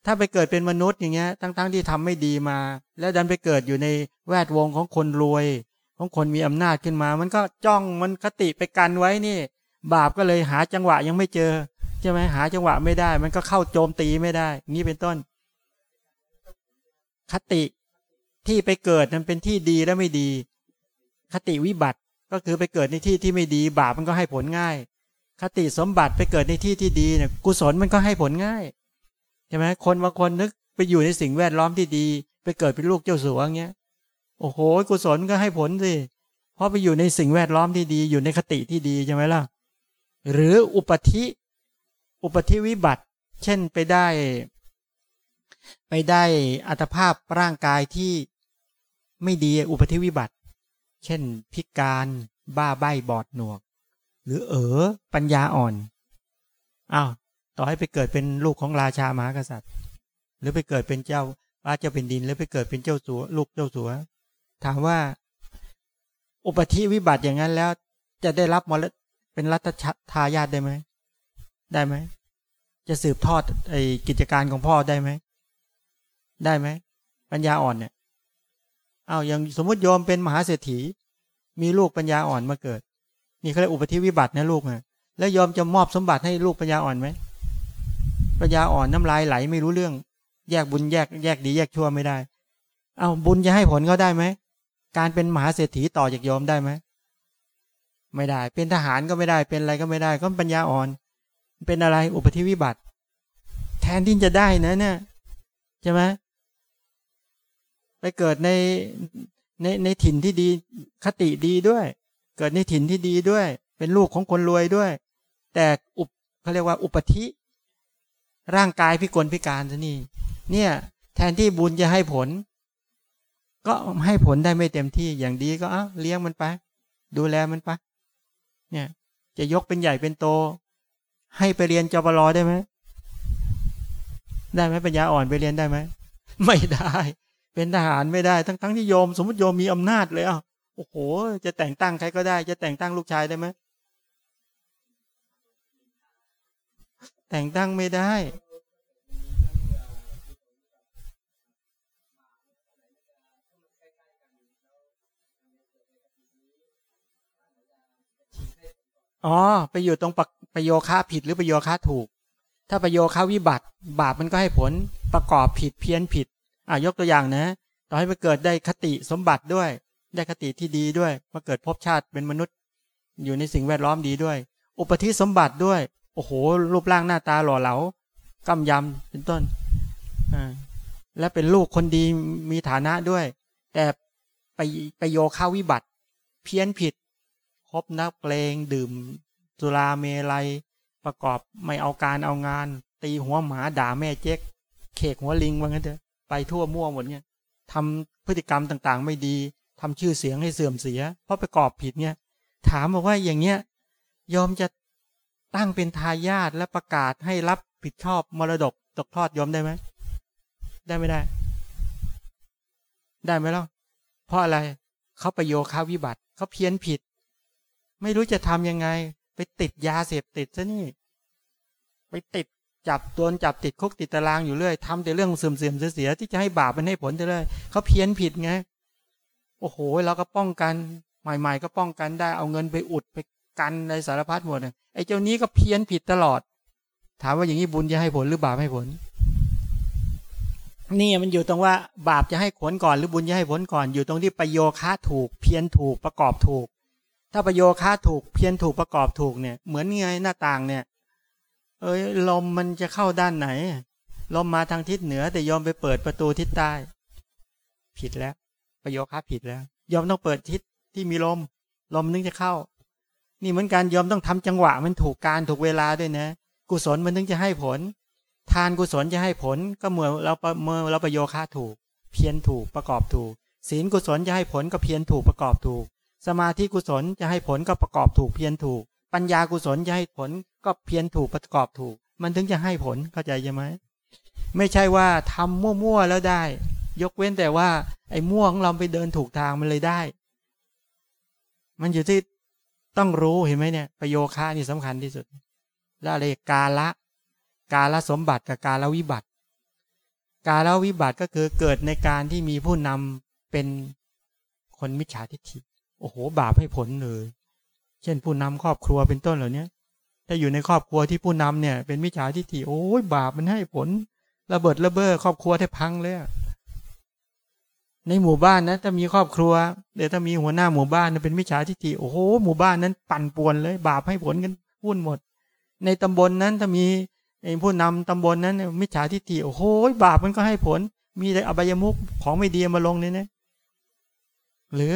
[SPEAKER 1] ถ้าไปเกิดเป็นมนุษย์อย่างเงี้ยทั้งๆที่ทำไม่ดีมา แล้วดันไปเกิดอยู่ในแวดวงของคนรวย ของคนมีอำนาจขึ้นมา มันก็จ้องมันคติไปกันไว้นี่ บาปก็เลยหาจังหวะยังไม่เจอใช่ไหมหาจังหวะไม่ได้ มันก็เข้าโจมตีไม่ได้ นี่เป็นต้น คติที่ไปเกิดนั้นเป็นที่ดีและไม่ดี คติวิบัติก็คือไปเกิดในที่ที่ไม่ดี บาปมันก็ให้ผลง่าย คติสมบัติไปเกิดในที่ที่ดีเนี่ยกุศลมันก็ให้ผลง่ายใช่ไหมคนบางคนนึกไปอยู่ในสิ่งแวดล้อมที่ดี ไปเกิดเป็นลูกเจ้าสัวเงี้ย โอ้โห กุศลก็ให้ผลสิ เพราะไปอยู่ในสิ่งแวดล้อมที่ดี อยู่ในคติที่ดีใช่ไหมล่ะ หรืออุปธิ อุปธิวิบัติ เช่นไปได้ ไปได้อัตภาพร่างกายที่ไม่ดี อุปธิวิบัติ เช่น พิการบ้าใบบอดหนวก หรือเออปัญญาอ่อน อ้าว ต่อให้ไปเกิดเป็นลูกของราชามหากษัตริย์ หรือไปเกิดเป็นเจ้าว่าเจ้าเป็นดิน หรือไปเกิดเป็นเจ้าสัว ลูกเจ้าสัว ถามว่า อุปธิวิบัติอย่างนั้นแล้ว จะได้รับมรดเป็นรัตทายาทได้ไหมได้ไหมจะสืบทอดไอ้กิจการของพ่อได้ไหมได้ไหมปัญญาอ่อนเนี่ยเอาอย่างสมมติโยมเป็นมหาเศรษฐี มีลูกปัญญาอ่อนมาเกิด นี่เขาเรียกอุปธิวิบัตินะลูกนะแล้วยอมจะมอบสมบัติให้ลูกปัญญาอ่อนไหมปัญญาอ่อนน้ำลายไหลไม่รู้เรื่อง แยกบุญแยกแยกดีแยกชั่วไม่ได้ เอาบุญจะให้ผลเขาได้ไหม การเป็นมหาเศรษฐีต่อจากยอมได้ไหมไม่ได้ เป็นทหารก็ไม่ได้ เป็นอะไรก็ไม่ได้ ก็ปัญญาอ่อน เป็นอะไรอุปธิวิบัติ แทนที่จะได้นะเนี่ยใช่ไหมไปเกิดในในในถิ่นที่ดีคติดีด้วย เกิดในถิ่นที่ดีด้วย เป็นลูกของคนรวยด้วย แต่อุปเขาเรียกว่าอุปธิร่างกายพิกลพิการซะนี่เนี่ย แทนที่บุญจะให้ผล ก็ให้ผลได้ไม่เต็มที่อย่างดีก็เอาเลี้ยงมันไป ดูแลมันไปเนี่ย จะยกเป็นใหญ่เป็นโต ให้ไปเรียนจบรอได้ไหมได้ไหมปัญญาอ่อนไปเรียนได้ไหมไม่ได้ เป็นทหารไม่ได้ ทั้งทั้งที่โยม สมมติโยมมีอำนาจเลยอะโอ้โห จะแต่งตั้งใครก็ได้ จะแต่งตั้งลูกชายได้ไหมแต่งตั้งไม่ได้ อ๋อไปอยู่ตรงประโยคะผิดหรือประโยคะถูก ถ้าประโยคะวิบัติ บาปมันก็ให้ผลประกอบผิดเพี้ยนผิดอ่ายกตัวอย่างนะต่อให้ไปเกิดได้คติสมบัติด้วย ได้คติที่ดีด้วยมาเกิดพบชาติเป็นมนุษย์ อยู่ในสิ่งแวดล้อมดีด้วย อุปธิสมบัติด้วย โอ้โห รูปร่างหน้าตาหล่อเหลากำยำเป็นต้นอ่าและเป็นลูกคนดีมีฐานะด้วย แต่ไปไปโยค้าวิบัติ เพี้ยนผิด คบนักเพลงดื่มสุราเมลัย ประกอบไม่เอาการเอางาน ตีหัวหมาด่าแม่เจ๊กเขกหัวลิงว่างั้นเถอะไปทั่วมั่วหมดเนี่ยทำพฤติกรรมต่างๆ ไม่ดีทำชื่อเสียงให้เสื่อมเสีย เพราะประกอบผิดเนี่ย ถามบอกว่าอย่างเนี้ยยอมจะตั้งเป็นทายาทและประกาศให้รับผิดชอบมรดกตกทอดยอมได้ไหมได้ไม่ได้ ได้ไหมล่ะเพราะอะไรเขาประโยคาวิบัติเขาเพี้ยนผิด ไม่รู้จะทำยังไง ไปติดยาเสพติดซะนี่ ไปติดจับตัวจับติดคุกติดตารางอยู่เรื่อยทำแต่เรื่องเสื่อมเสื่อมเสียที่จะให้บาปมันให้ผลเรื่อยเขาเพี้ยนผิดไงโอ้โหเราก็ป้องกัน ใหม่ ๆ ก็ป้องกันได้เอาเงินไปอุดไปกันในสารพัดหมดไอ้เจ้านี้ก็เพี้ยนผิดตลอด ถามว่าอย่างนี้บุญจะให้ผลหรือบาปให้ผล นี่มันอยู่ตรงว่าบาปจะให้ผลก่อนหรือบุญจะให้ผลก่อน อยู่ตรงที่ประโยคาถูกเพี้ยนถูกประกอบถูก ถ้าประโยคาถูกเพี้ยนถูกประกอบถูกเนี่ย เหมือนไงหน้าต่างเนี่ย เอ้ยลมมันจะเข้าด้านไหน ลมมาทางทิศเหนือ แต่ยอมไปเปิดประตูทิศใต้ ผิดแล้ว ประโยคครับผิดแล้ว ยอมต้องเปิดทิศที่มีลม ลมนึงจะเข้า นี่เหมือนกันยอมต้องทำจังหวะมันถูกการถูกเวลาด้วยนะ กุศลมันถึงจะให้ผล ทานกุศลจะให้ผลก็เมื่อเราเมื่อเราประโยคะถูก เพียรถูกประกอบถูก ศีลกุศลจะให้ผลก็เพียรถูกประกอบถูก สมาธิกุศลจะให้ผลก็ประกอบถูกเพียรถูก ปัญญากุศลจะให้ผลก็เพียรถูกประกอบถูก มันถึงจะให้ผลเข้าใจใช่ไหมไม่ใช่ว่าทำมั่วๆแล้วได้ ยกเว้นแต่ว่า ไอ้มั่วของเราไปเดินถูกทางมันเลยได้ มันอยู่ที่ต้องรู้เห็นไหมเนี่ย ประโยคะนี่สำคัญที่สุด แล้วอะไรกาละ กาละสมบัติกับกาละวิบัติ กาละวิบัติก็คือเกิดในการที่มีผู้นำเป็นคนมิจฉาทิฏฐิ โอ้โห บาปให้ผลเลย เช่นผู้นำครอบครัวเป็นต้นเหล่านี้ถ้าอยู่ในครอบครัวที่ผู้นำเนี่ย เป็นมิจฉาทิฏฐิโอ้ยบาปมันให้ผล ระเบิดระเบ้อครอบครัวได้พังเลยในหมู่บ้านนะถ้ามีครอบครัวเดี๋ยวถ้ามีหัวหน้าหมู่บ้านเป็นมิจฉาทิฏฐิโอ้โหหมู่บ้านนั้นปั่นป่วนเลย บาปให้ผลกันวุ่นหมด ในตำบลนนั้นถ้ามีไอ้ผู้นำตำบลนนั้นมิจฉาทิฏฐิโอ้โหบาปมันก็ให้ผล มีแต่อบายมุกของไม่ดีมาลงเนี่ยนะหรือ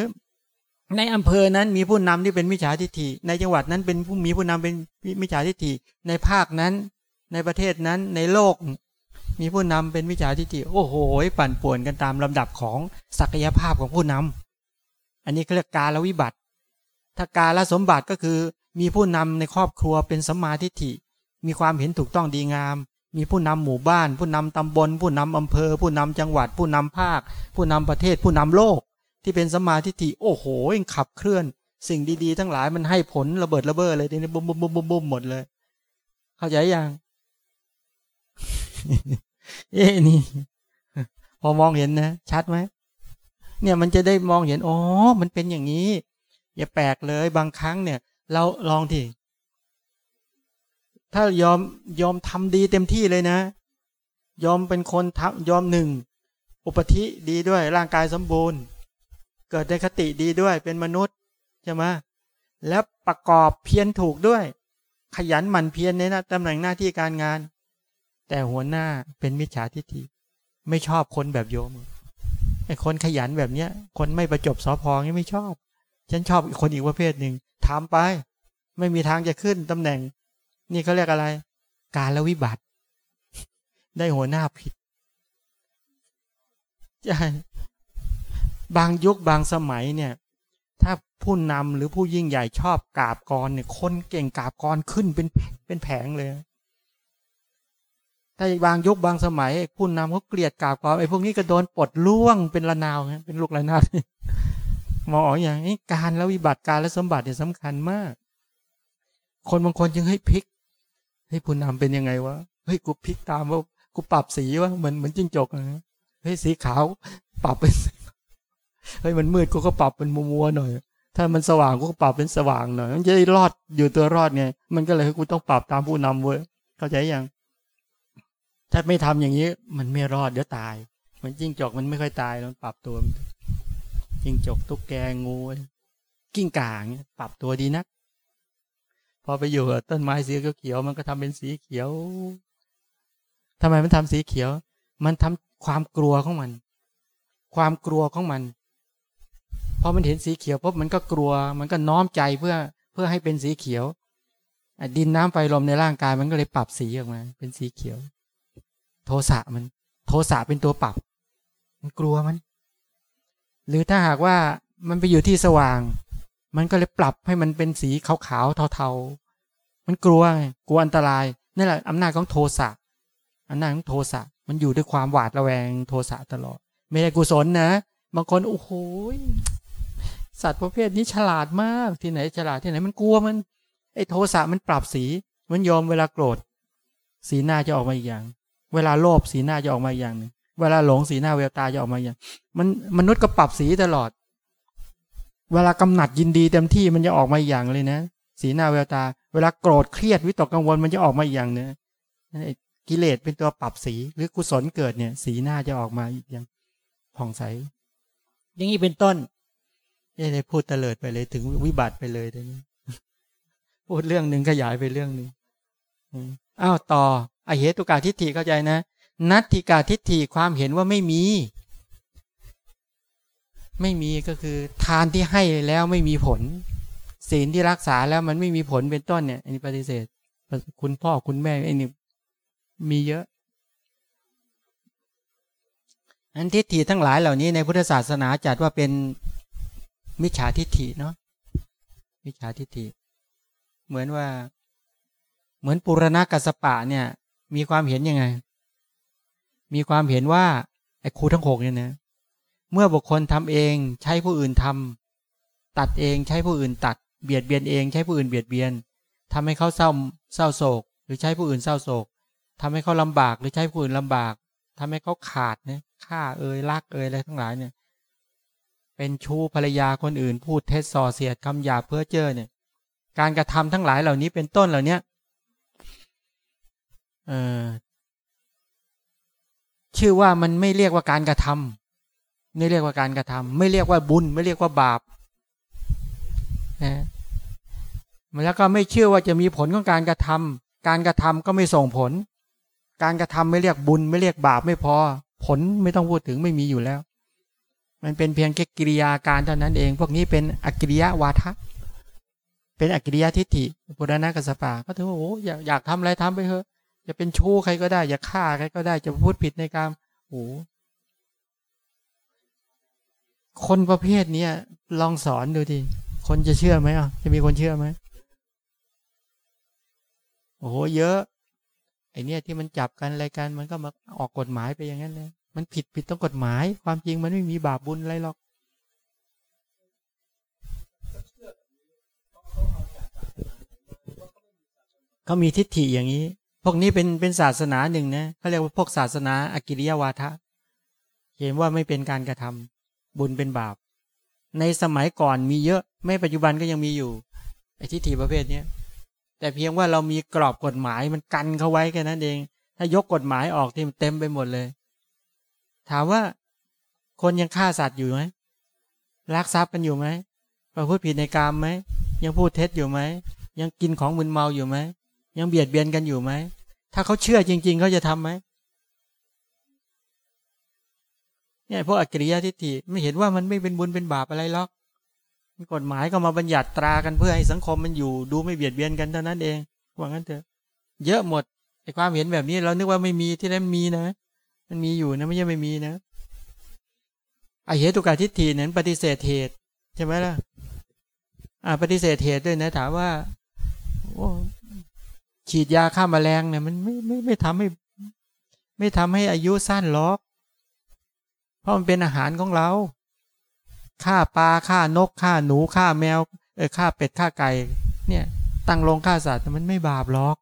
[SPEAKER 1] ในอำเภอนั้นมีผู้นำที่เป็นมิจฉาทิฏฐิ ในจังหวัดนั้นเป็นผู้มีผู้นำเป็นมิจฉาทิฏฐิ ในภาคนั้น ในประเทศนั้นในโลก มีผู้นำเป็นมิจฉาทิฏฐิโอ้โหปั่นป่วนกันตามลำดับของศักยภาพของผู้นำอันนี้เรียกกาลวิบัติ ถ้ากาละสมบัติก็คือ มีผู้นำในครอบครัวเป็นสัมมาทิฏฐิ มีความเห็นถูกต้องดีงาม มีผู้นำหมู่บ้าน ผู้นำตำบล ผู้นำอำเภอ ผู้นำจังหวัด ผู้นำภาค ผู้นำประเทศผู้นำโลก ที่เป็นสมาธิิโอ้โหขับเคลื่อน สิ่งดีๆ ทั้งหลายมันให้ผลระเบิดระเบ้อเลยทีนี้บุ้มบุ้มบุ้มบุ้มบุ้มหมดเลย เข้าใจยังเอ๊นี่ พอมองเห็นนะชัดไหมเนี่ยมันจะได้มองเห็นอ๋อมันเป็นอย่างนี้ อย่าแปลกเลยบางครั้งเนี่ย เราลองทีถ้ายอมยอมทำดีเต็มที่เลยนะ ยอมเป็นคนทำยอมหนึ่ง อุปธิดีด้วยร่างกายสมบูรณ์ เกิดในคติดีด้วยเป็นมนุษย์ใช่ไหมแล้วประกอบเพียรถูกด้วย ขยันหมั่นเพียรในหน้าตำแหน่งหน้าที่การงาน แต่หัวหน้าเป็นมิจฉาทิฏฐิไม่ชอบคนแบบโยมไอ้คนขยันแบบเนี้ย คนไม่ประจบสอพองนี่ไม่ชอบ ฉันชอบคนอีกประเภทหนึ่งถามไป ไม่มีทางจะขึ้นตำแหน่ง นี่เขาเรียกอะไร การละวิบัติ ได้หัวหน้าผิดใช่ บางยุคบางสมัยเนี่ย ถ้าผู้นำหรือผู้ยิ่งใหญ่ชอบกราบกรเนี่ย คนเก่งกราบกรขึ้นเป็นเป็นแผงเลยถ้าบางยุคบางสมัยผู้นำเขาเกลียดกราบกรไอ้พวกนี้ก็โดนปลดล่วงเป็นระนาวเป็นลูกระนาดมองอออย่างนี้การและวิบัติการและสมบัติเนี่ยสำคัญมาก คนบางคนจึงให้พลิกให้ผู้นำเป็นยังไงวะเฮ้ยกูพลิกตามว่ากูปรับสีวะเหมือนเหมือนจิ้งจกนะเฮ้ยสีขาวปรับเป็น เฮ้ยมันมืดกูก็ปรับเป็นมัวๆหน่อย ถ้ามันสว่างกูก็ปรับเป็นสว่างหน่อย มันจะได้รอดอยู่ตัวรอดไง มันก็เลยกูต้องปรับตามผู้นำเว้ย เข้าใจยัง ถ้าไม่ทำอย่างนี้ มันไม่รอดเดี๋ยวตาย มันจิ้งจกมันไม่ค่อยตายมันปรับตัวจิ้งจกตุ๊กแกงูกิ้งก่าเงี้ยปรับตัวดีนัก พอไปอยู่ต้นไม้สีเขียวมันก็ทำเป็นสีเขียวทำไมมันทำสีเขียว มันทำความกลัวของมัน ความกลัวของมัน พอมันเห็นสีเขียวปุ๊บมันก็กลัว มันก็น้อมใจเพื่อเพื่อให้เป็นสีเขียวดินน้ำไฟลมในร่างกายมันก็เลยปรับสีออกมา เป็นสีเขียว โทสะมัน โทสะเป็นตัวปรับ มันกลัวมัน หรือถ้าหากว่ามันไปอยู่ที่สว่าง มันก็เลยปรับให้มันเป็นสีขาวๆเทาๆ มันกลัวไงกลัวอันตรายนั่นแหละอำนาจของโทสะอำนาจของโทสะมันอยู่ด้วยความหวาดระแวงโทสะตลอด ไม่ได้กุศลนะบางคนโอ้โห สัตว์ประเภทนี้ฉลาดมากที่ไหนฉลาดที่ไหนมันกลัวมันไอ้โทสะมันปรับสีมันยอมเวลาโกรธ สีหน้าจะออกมาอีกอย่าง เวลาโลภสีหน้าจะออกมาอย่างหนึ่งเวลาหลงสีหน้าเวลตาจะออกมาอย่าง มันมนุษย์ก็ปรับสีตลอด เวลากำหนัดยินดีเต็มที่มันจะออกมาอย่างเลยนะ สีหน้าเวลตา เวลาโกรธเครียดวิตกกังวลมันจะออกมาอีกอย่างเนื้อกิเลสเป็นตัวปรับสีหรือกุศลเกิดเนี่ย สีหน้าจะออกมาอีกอย่างผ่องใส อย่างนี้เป็นต้น ไม่ได้พูดเตลิดไปเลย ถึงวิบัติไปเลยตนี้พูดเรื่องหนึ่งขยายไปเรื่องหนึ่งอ้าวต่ออเหตุกาทิฏฐิเข้าใจนะ นัตถิกาทิฏฐิความเห็นว่าไม่มี ไม่มีก็คือ ทานที่ให้แล้วไม่มีผล ศีลที่รักษาแล้วมันไม่มีผลเป็นต้นเนี่ยอันนี้ปฏิเสธ คุณพ่อคุณแม่ไอ้นี่มีเยอะอันทิฏฐิทั้งหลายเหล่านี้ในพุทธศาสนาจัดว่าเป็น มิจฉาทิฏฐิเนาะมิจฉาทิฏฐิ เหมือนว่า เหมือนปุรณะกัสปะเนี่ย มีความเห็นยังไง มีความเห็นว่าไอ้ครูทั้งหกเนี่ยนะเมื่อบุคคลทำเองใช้ผู้อื่นทำตัดเองใช้ผู้อื่นตัด เบียดเบียนเองใช้ผู้อื่นเบียดเบียนทำให้เขาเศร้าเศร้าโศก หรือใช้ผู้อื่นเศร้าโศกทำให้เขาลำบากหรือใช้ผู้อื่นลำบากทำให้เขาขาดเนี่ยฆ่าเอ่ยลักเอ่ยอะไรทั้งหลายเนี่ย เป็นชู้ภรรยาคนอื่น พูดเท็จส่อเสียดคำหยาเพื่อเจอเนี่ย การกระทำทั้งหลายเหล่านี้เป็นต้นเหล่านี้เออชื่อว่ามันไม่เรียกว่าการกระทำไม่เรียกว่าการกระทำไม่เรียกว่าบุญ ไม่เรียกว่าบาปนะแล้วก็ไม่เชื่อว่าจะมีผลของการกระทำการกระทำก็ไม่ส่งผล การกระทำไม่เรียกบุญ ไม่เรียกบาปไม่พอ ผลไม่ต้องพูดถึงไม่มีอยู่แล้ว มันเป็นเพียงแค่กิริยาการเท่านั้นเอง พวกนี้เป็นอกิริยะวาทะ เป็นอกิริยะทิฏฐิปุรณะกัสปะก็ถือว่าโอ้อยากอยากทำอะไรทำไปเถอะจะเป็นชู้ใครก็ได้จะฆ่าใครก็ได้ จะพูดผิดในการโอ้คนประเภทนี้ลองสอนดูดิคนจะเชื่อไหมอะจะมีคนเชื่อไหมโอ้โหเยอะไอเนี้ยที่มันจับกันอะไรกันมันก็มาออกกฎหมายไปอย่างนั้นเลย มันผิดผิดต้องกฎหมาย ความจริงมันไม่มีบาปบุญอะไรหรอกเขามีทิฏฐิอย่างนี้ พวกนี้เป็นเป็นศาสนาหนึ่งนะเขาเรียกว่าพวกศาสนาอากิริยวาทะ เห็นว่าไม่เป็นการกระทำบุญเป็นบาป ในสมัยก่อนมีเยอะ ไม่ปัจจุบันก็ยังมีอยู่ไอ้ทิฏฐิประเภทนี้แต่เพียงว่าเรามีกรอบกฎหมายมันกันเขาไว้แค่นั้นเอง ถ้ายกกฎหมายออกที่มันเต็มไปหมดเลย ถามว่าคนยังฆ่าสัตว์อยู่ไหมลักทรัพย์กันอยู่ไหมประพฤติผิดในกรรมไหมยังพูดเท็จอยู่ไหมยังกินของมึนเมาอยู่ไหมยังเบียดเบียนกันอยู่ไหมถ้าเขาเชื่อจริง ๆเขาจะทํำไหมเนี่ยพวกอักริยทิฏฐิไม่เห็นว่ามันไม่เป็นบุญเป็นบาปอะไรหรอกกฎหมายก็มาบัญญัติตรากันเพื่อให้สังคมมันอยู่ ดูไม่เบียดเบียนกันเท่านั้นเองว่างั้นเถอะ เยอะหมดไอ้ความเห็นแบบนี้เรานึกว่าไม่มีที่นั่นมีนะ มันมีอยู่นะไม่ใช่ไม่มีนะไอเหตุกาทิฏฐินั้นปฏิเสธเหตุใช่ไหมล่ะอ่าปฏิเสธเหตุด้วยนะถามว่าโอ้ฉีดยาฆ่ามาแมลงเนี่ยมันไม่ไม่ไม่ทำให้ ไม่ทำให้อายุสั้นหรอก เพราะมันเป็นอาหารของเราฆ่าปลาฆ่านกฆ่าหนูฆ่าแมวเออฆ่าเป็ดฆ่าไก่ เนี่ย ตั้งลงฆ่าสัตว์มันไม่บาปหรอก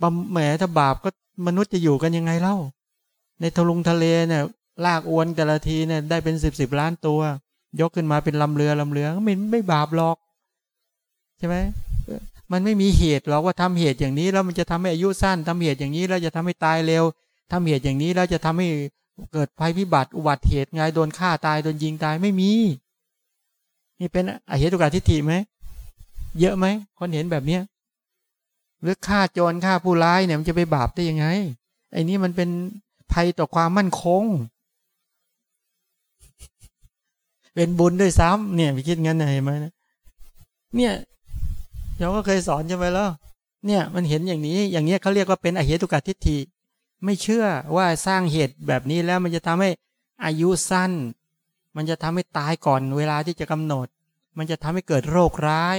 [SPEAKER 1] บแหมถ้าบาปก็ มนุษย์จะอยู่กันยังไงเล่า ในทะลุงทะเลเนี่ย ลากอวนแต่ละทีเนี่ยได้เป็นสิบสิบล้านตัว ยกขึ้นมาเป็นลำเรือลำเรือไม่ไม่บาปหรอก ใช่ไหมมันไม่มีเหตุหรอกว่าทำเหตุอย่างนี้แล้วมันจะทำให้อายุสั้นทำเหตุอย่างนี้แล้วจะทำให้ตายเร็วทำเหตุอย่างนี้แล้วจะทำให้เกิดภัยพิบัติอุบัติเหตุไงโดนฆ่าตายโดนยิงตายไม่มี นี่เป็นอเหตุกาทิฏฐิไหมเยอะไหมคนเห็นแบบเนี้ย หรือฆ่าโจรฆ่าผู้ร้ายเนี่ยมันจะไปบาปได้ยังไง ไอ้นี่มันเป็นภัยต่อความมั่นคง เป็นบุญด้วยซ้ำเนี่ยไปคิดงั้นเห็นไหมเนี่ยเราก็เคยสอนใช่ไหมล่ะเนี่ยมันเห็นอย่างนี้ อย่างเนี้ยเขาเรียกว่าเป็นอเหตุกาทิฏฐิไม่เชื่อว่าสร้างเหตุแบบนี้แล้วมันจะทำให้อายุสั้น มันจะทำให้ตายก่อนเวลาที่จะกำหนด มันจะทำให้เกิดโรคร้าย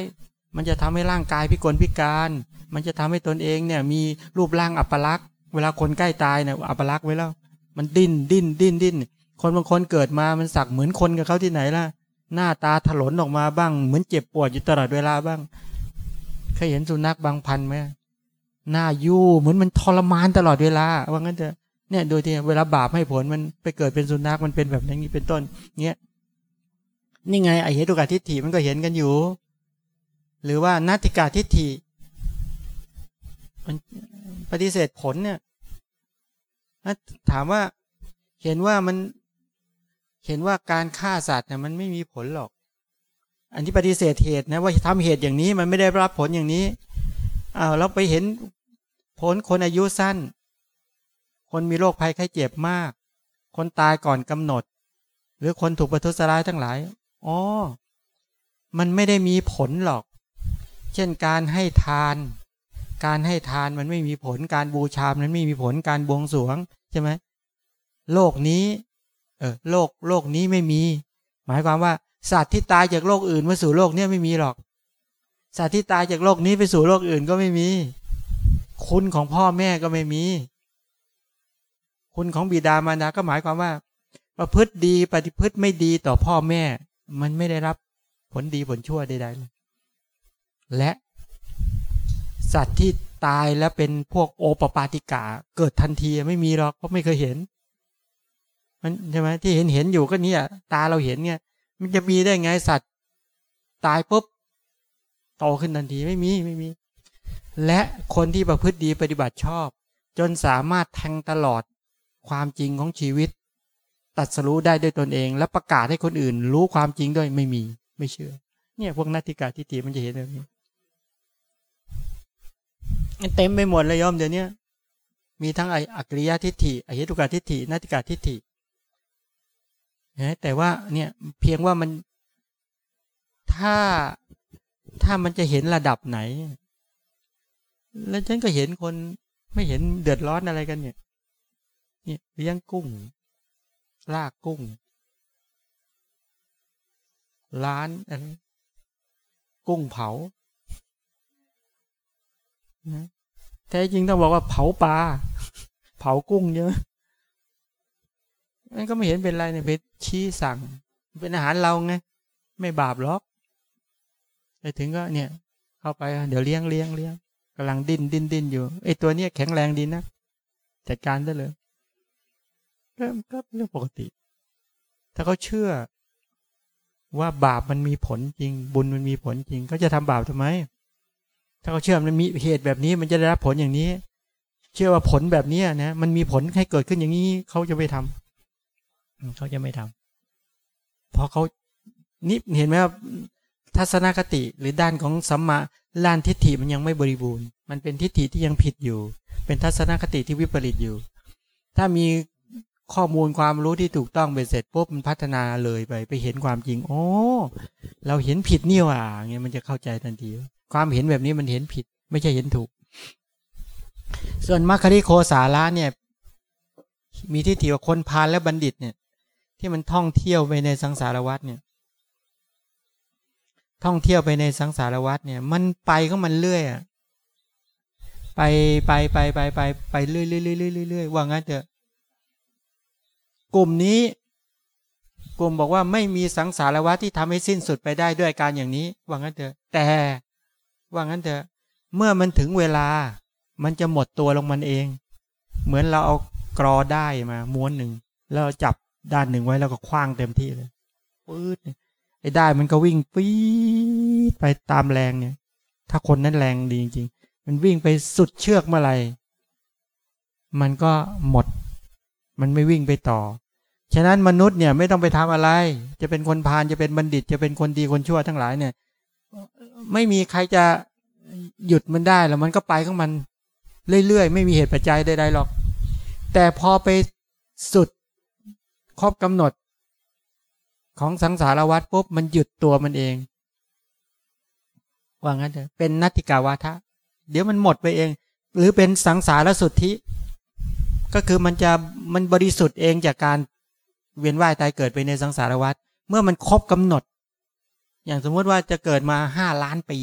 [SPEAKER 1] มันจะทำให้ร่างกายพิกลพิการ มันจะทำให้ตนเองเนี่ยมีรูปร่างอัปลักษณ์ เวลาคนใกล้ตายเนี่ยอัปลักษณ์ไว้แล้ว มันดิ้นดิ้นดิ้นดิ้น คนบางคนเกิดมา มันสักเหมือนคนกับเขาที่ไหนล่ะ หน้าตาถลนออกมาบ้าง เหมือนเจ็บปวดอยู่ตลอดเวลาบ้าง เคยเห็นสุนัขบางพันไหมหน้ายู่เหมือนมันทรมานตลอดเวลา ว่างั้นเถอะ เนี่ยโดยที่เวลาบาปให้ผลมันไปเกิดเป็นสุนัขมันเป็นแบบนี้เป็นต้น เงี้ย นี่ไงไอเหตุกาทิฏฐิมันก็เห็นกันอยู่ หรือว่านาติกาทิฏฐิมันปฏิเสธผลเนี่ยถามว่าเห็นว่ามันเห็นว่าการฆ่าสัตว์เนี่ยมันไม่มีผลหรอก อันที่ปฏิเสธเหตุนะว่าทำเหตุอย่างนี้มันไม่ได้รับผลอย่างนี้อ้าวเราไปเห็นผลคนอายุสั้น คนมีโรคภัยไข้เจ็บมาก คนตายก่อนกำหนด หรือคนถูกประทุษร้ายทั้งหลายอ๋อมันไม่ได้มีผลหรอก เช่นการให้ทาน การให้ทานมันไม่มีผลการบูชามันไม่มีผลการบวงสรวงใช่ไหมโลกนี้เออโลกโลกนี้ไม่มี หมายความว่าสัตว์ที่ตายจากโลกอื่นมาสู่โลกนี้ไม่มีหรอก สัตว์ที่ตายจากโลกนี้ไปสู่โลกอื่นก็ไม่มี คุณของพ่อแม่ก็ไม่มี คุณของบิดามารดาก็หมายความว่า ประพฤติดีปฏิพฤติไม่ดีต่อพ่อแม่ มันไม่ได้รับผลดีผลชั่วใดๆ และสัตว์ที่ตายแล้วเป็นพวกโอปปาติกาเกิดทันทีไม่มีหรอกเพราะไม่เคยเห็น มันใช่ไหมที่เห็นเห็นอยู่ก็เนี่ยตาเราเห็นเนี่ยมันจะมีได้ไงสัตว์ ตายปุ๊บโตขึ้นทันทีไม่มีไม่มี และคนที่ประพฤติดีปฏิบัติชอบ จนสามารถแทงตลอดความจริงของชีวิต ตัดสรู้ได้ด้วยตนเอง และประกาศให้คนอื่น รู้ความจริงด้วยไม่มี ไม่เชื่อ เนี่ยพวกนัตติกาทิฏฐิมันจะเห็นแบบนี้ เต็มไปหมดเลยยอมเดี๋ยวนี้มีทั้งไออักริยทิฏฐิอเหตุกาทิฏฐินัตติกาทิฏฐิแต่ว่าเนี่ยเพียงว่ามันถ้าถ้ามันจะเห็นระดับไหน แล้วฉันก็เห็นคนไม่เห็นเดือดร้อนอะไรกันเนี่ยเนี่ยเลี้ยงกุ้ง ลากกุ้ง ร้านอะไรกุ้งเผา แท้จริงต้องบอกว่าเผาปลาเผากุ้งเยอะนั่นก็ไม่เห็นเป็นไรเนี่ยเพชชี้สั่ง เป็นอาหารเราไงไม่บาปหรอกไปถึงก็เนี่ย เข้าไปเดี๋ยวเลี้ยงเลี้ยงเลี้ยงกำลังดิ้นดิ้นดิ้นอยู่ไอ้ตัวเนี้ยแข็งแรงดีนะจัดการได้เลยก็ก็เรื่องปกติ ถ้าเขาเชื่อว่าบาปมันมีผลจริง บุญมันมีผลจริงก็จะทำบาปทำไม ถ้าเขาเชื่อมันมีเหตุแบบนี้มันจะได้รับผลอย่างนี้ เชื่อว่าผลแบบนี้นะมันมีผลให้เกิดขึ้นอย่างนี้เขาจะไม่ทำเขาจะไม่ทำเพราะเขานี่เห็นไหมว่าทัศนคติหรือด้านของสัมมาล้านทิฏฐิมันยังไม่บริบูรณ์ มันเป็นทิฏฐิที่ยังผิดอยู่ เป็นทัศนคติที่วิปริตอยู่ ถ้ามีข้อมูลความรู้ที่ถูกต้องไปเสร็จปุ๊บมันพัฒนาเลยไปไปเห็นความจริง โอ้ เราเห็นผิดนี่ว่ะเงี้ยมันจะเข้าใจทันที ความเห็นแบบนี้มันเห็นผิด ไม่ใช่เห็นถูก ส่วนมัคคิโคสาระเนี่ย มีทิฏฐิว่าคนพาลและบัณฑิตเนี่ย ที่มันท่องเที่ยวไปในสังสารวัฏเนี่ย ท่องเที่ยวไปในสังสารวัฏเนี่ย มันไปก็มันเรื่อยอะไปไปไปไปไปไปเรื่อยเรื่อยเรื่อยเรื่อยว่างั้นเถอะกลุ่มนี้กลุ่มบอกว่าไม่มีสังสารวัฏที่ทำให้สิ้นสุดไปได้ด้วยการอย่างนี้ว่างั้นเถอะ แต่ ว่างั้นเถอะเมื่อมันถึงเวลา มันจะหมดตัวลงมันเอง เหมือนเราเอากรอได้มาม้วนหนึ่งแล้วจับด้านหนึ่งไว้แล้วก็คว้างเต็มที่เลยปื๊ดไอ้ได้มันก็วิ่งปี๊ดไปตามแรงเนี่ย ถ้าคนนั้นแรงดีจริงๆมันวิ่งไปสุดเชือกเมื่อไหร่มันก็หมด มันไม่วิ่งไปต่อ ฉะนั้นมนุษย์เนี่ยไม่ต้องไปทำอะไร จะเป็นคนพาลจะเป็นบัณฑิต จะเป็นคนดีคนชั่วทั้งหลายเนี่ย ไม่มีใครจะหยุดมันได้แล้วมันก็ไปของมันเรื่อยๆ ไม่มีเหตุปัจจัยใดๆหรอก แต่พอไปสุดครอบกำหนด ของสังสารวัฏปุ๊บมันหยุดตัวมันเองว่างั้นเถอะเป็นนัตติกาวาทะ เดี๋ยวมันหมดไปเอง หรือเป็นสังสารสุทธิ ก็คือมันจะมันบริสุทธิ์เองจากการเวียนว่ายตายเกิดไปในสังสารวัฏเมื่อมันครบกำหนด อย่างสมมติว่าจะเกิดมาห้าล้านปี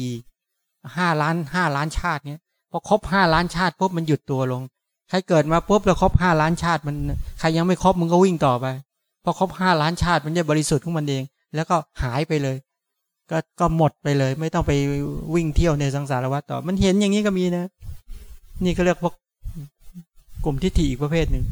[SPEAKER 1] ห้าล้านห้าล้านชาติเนี้ยพอครบห้าล้านชาติปุ๊บมันหยุดตัวลง ใครเกิดมาปุ๊บแล้วครบห้าล้านชาติมันใครยังไม่ครบมึงก็วิ่งต่อไปพอครบห้าล้านชาติมันจะบริสุทธิ์ของมันเอง แล้วก็หายไปเลย ก็ก็หมดไปเลย ไม่ต้องไปวิ่งเที่ยวในสังสารวัฏต่อ มันเห็นอย่างนี้ก็มีนะ นี่ก็เรียกพวกกลุ่มทิฏฐิอีกประเภทหนึ่ง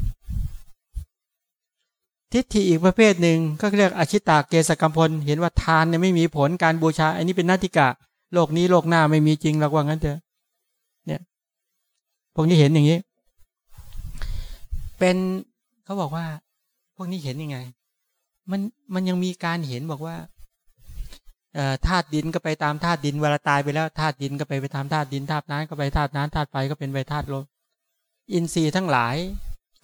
[SPEAKER 1] ทิฏฐิอีกประเภทหนึ่งก็เรียกอชิตาเกสกัมพล เห็นว่าทานเนี่ยไม่มีผลการบูชา อันนี้เป็นนาติกะ โลกนี้โลกหน้าไม่มีจริงเราว่างั้นเถอะเนี่ยพวกนี้เห็นอย่างนี้ เป็นเขาบอกว่า พวกนี้เห็นยังไง มันมันยังมีการเห็นบอกว่าธาตุดินก็ไปตามธาตุดินเวลาตายไปแล้วธาตุดินก็ไปไปตามธาตุดินธาตุน้ำก็ไปธาตุน้ำธาตุไฟก็เป็นไปธาตุลมอินทรีย์ทั้งหลาย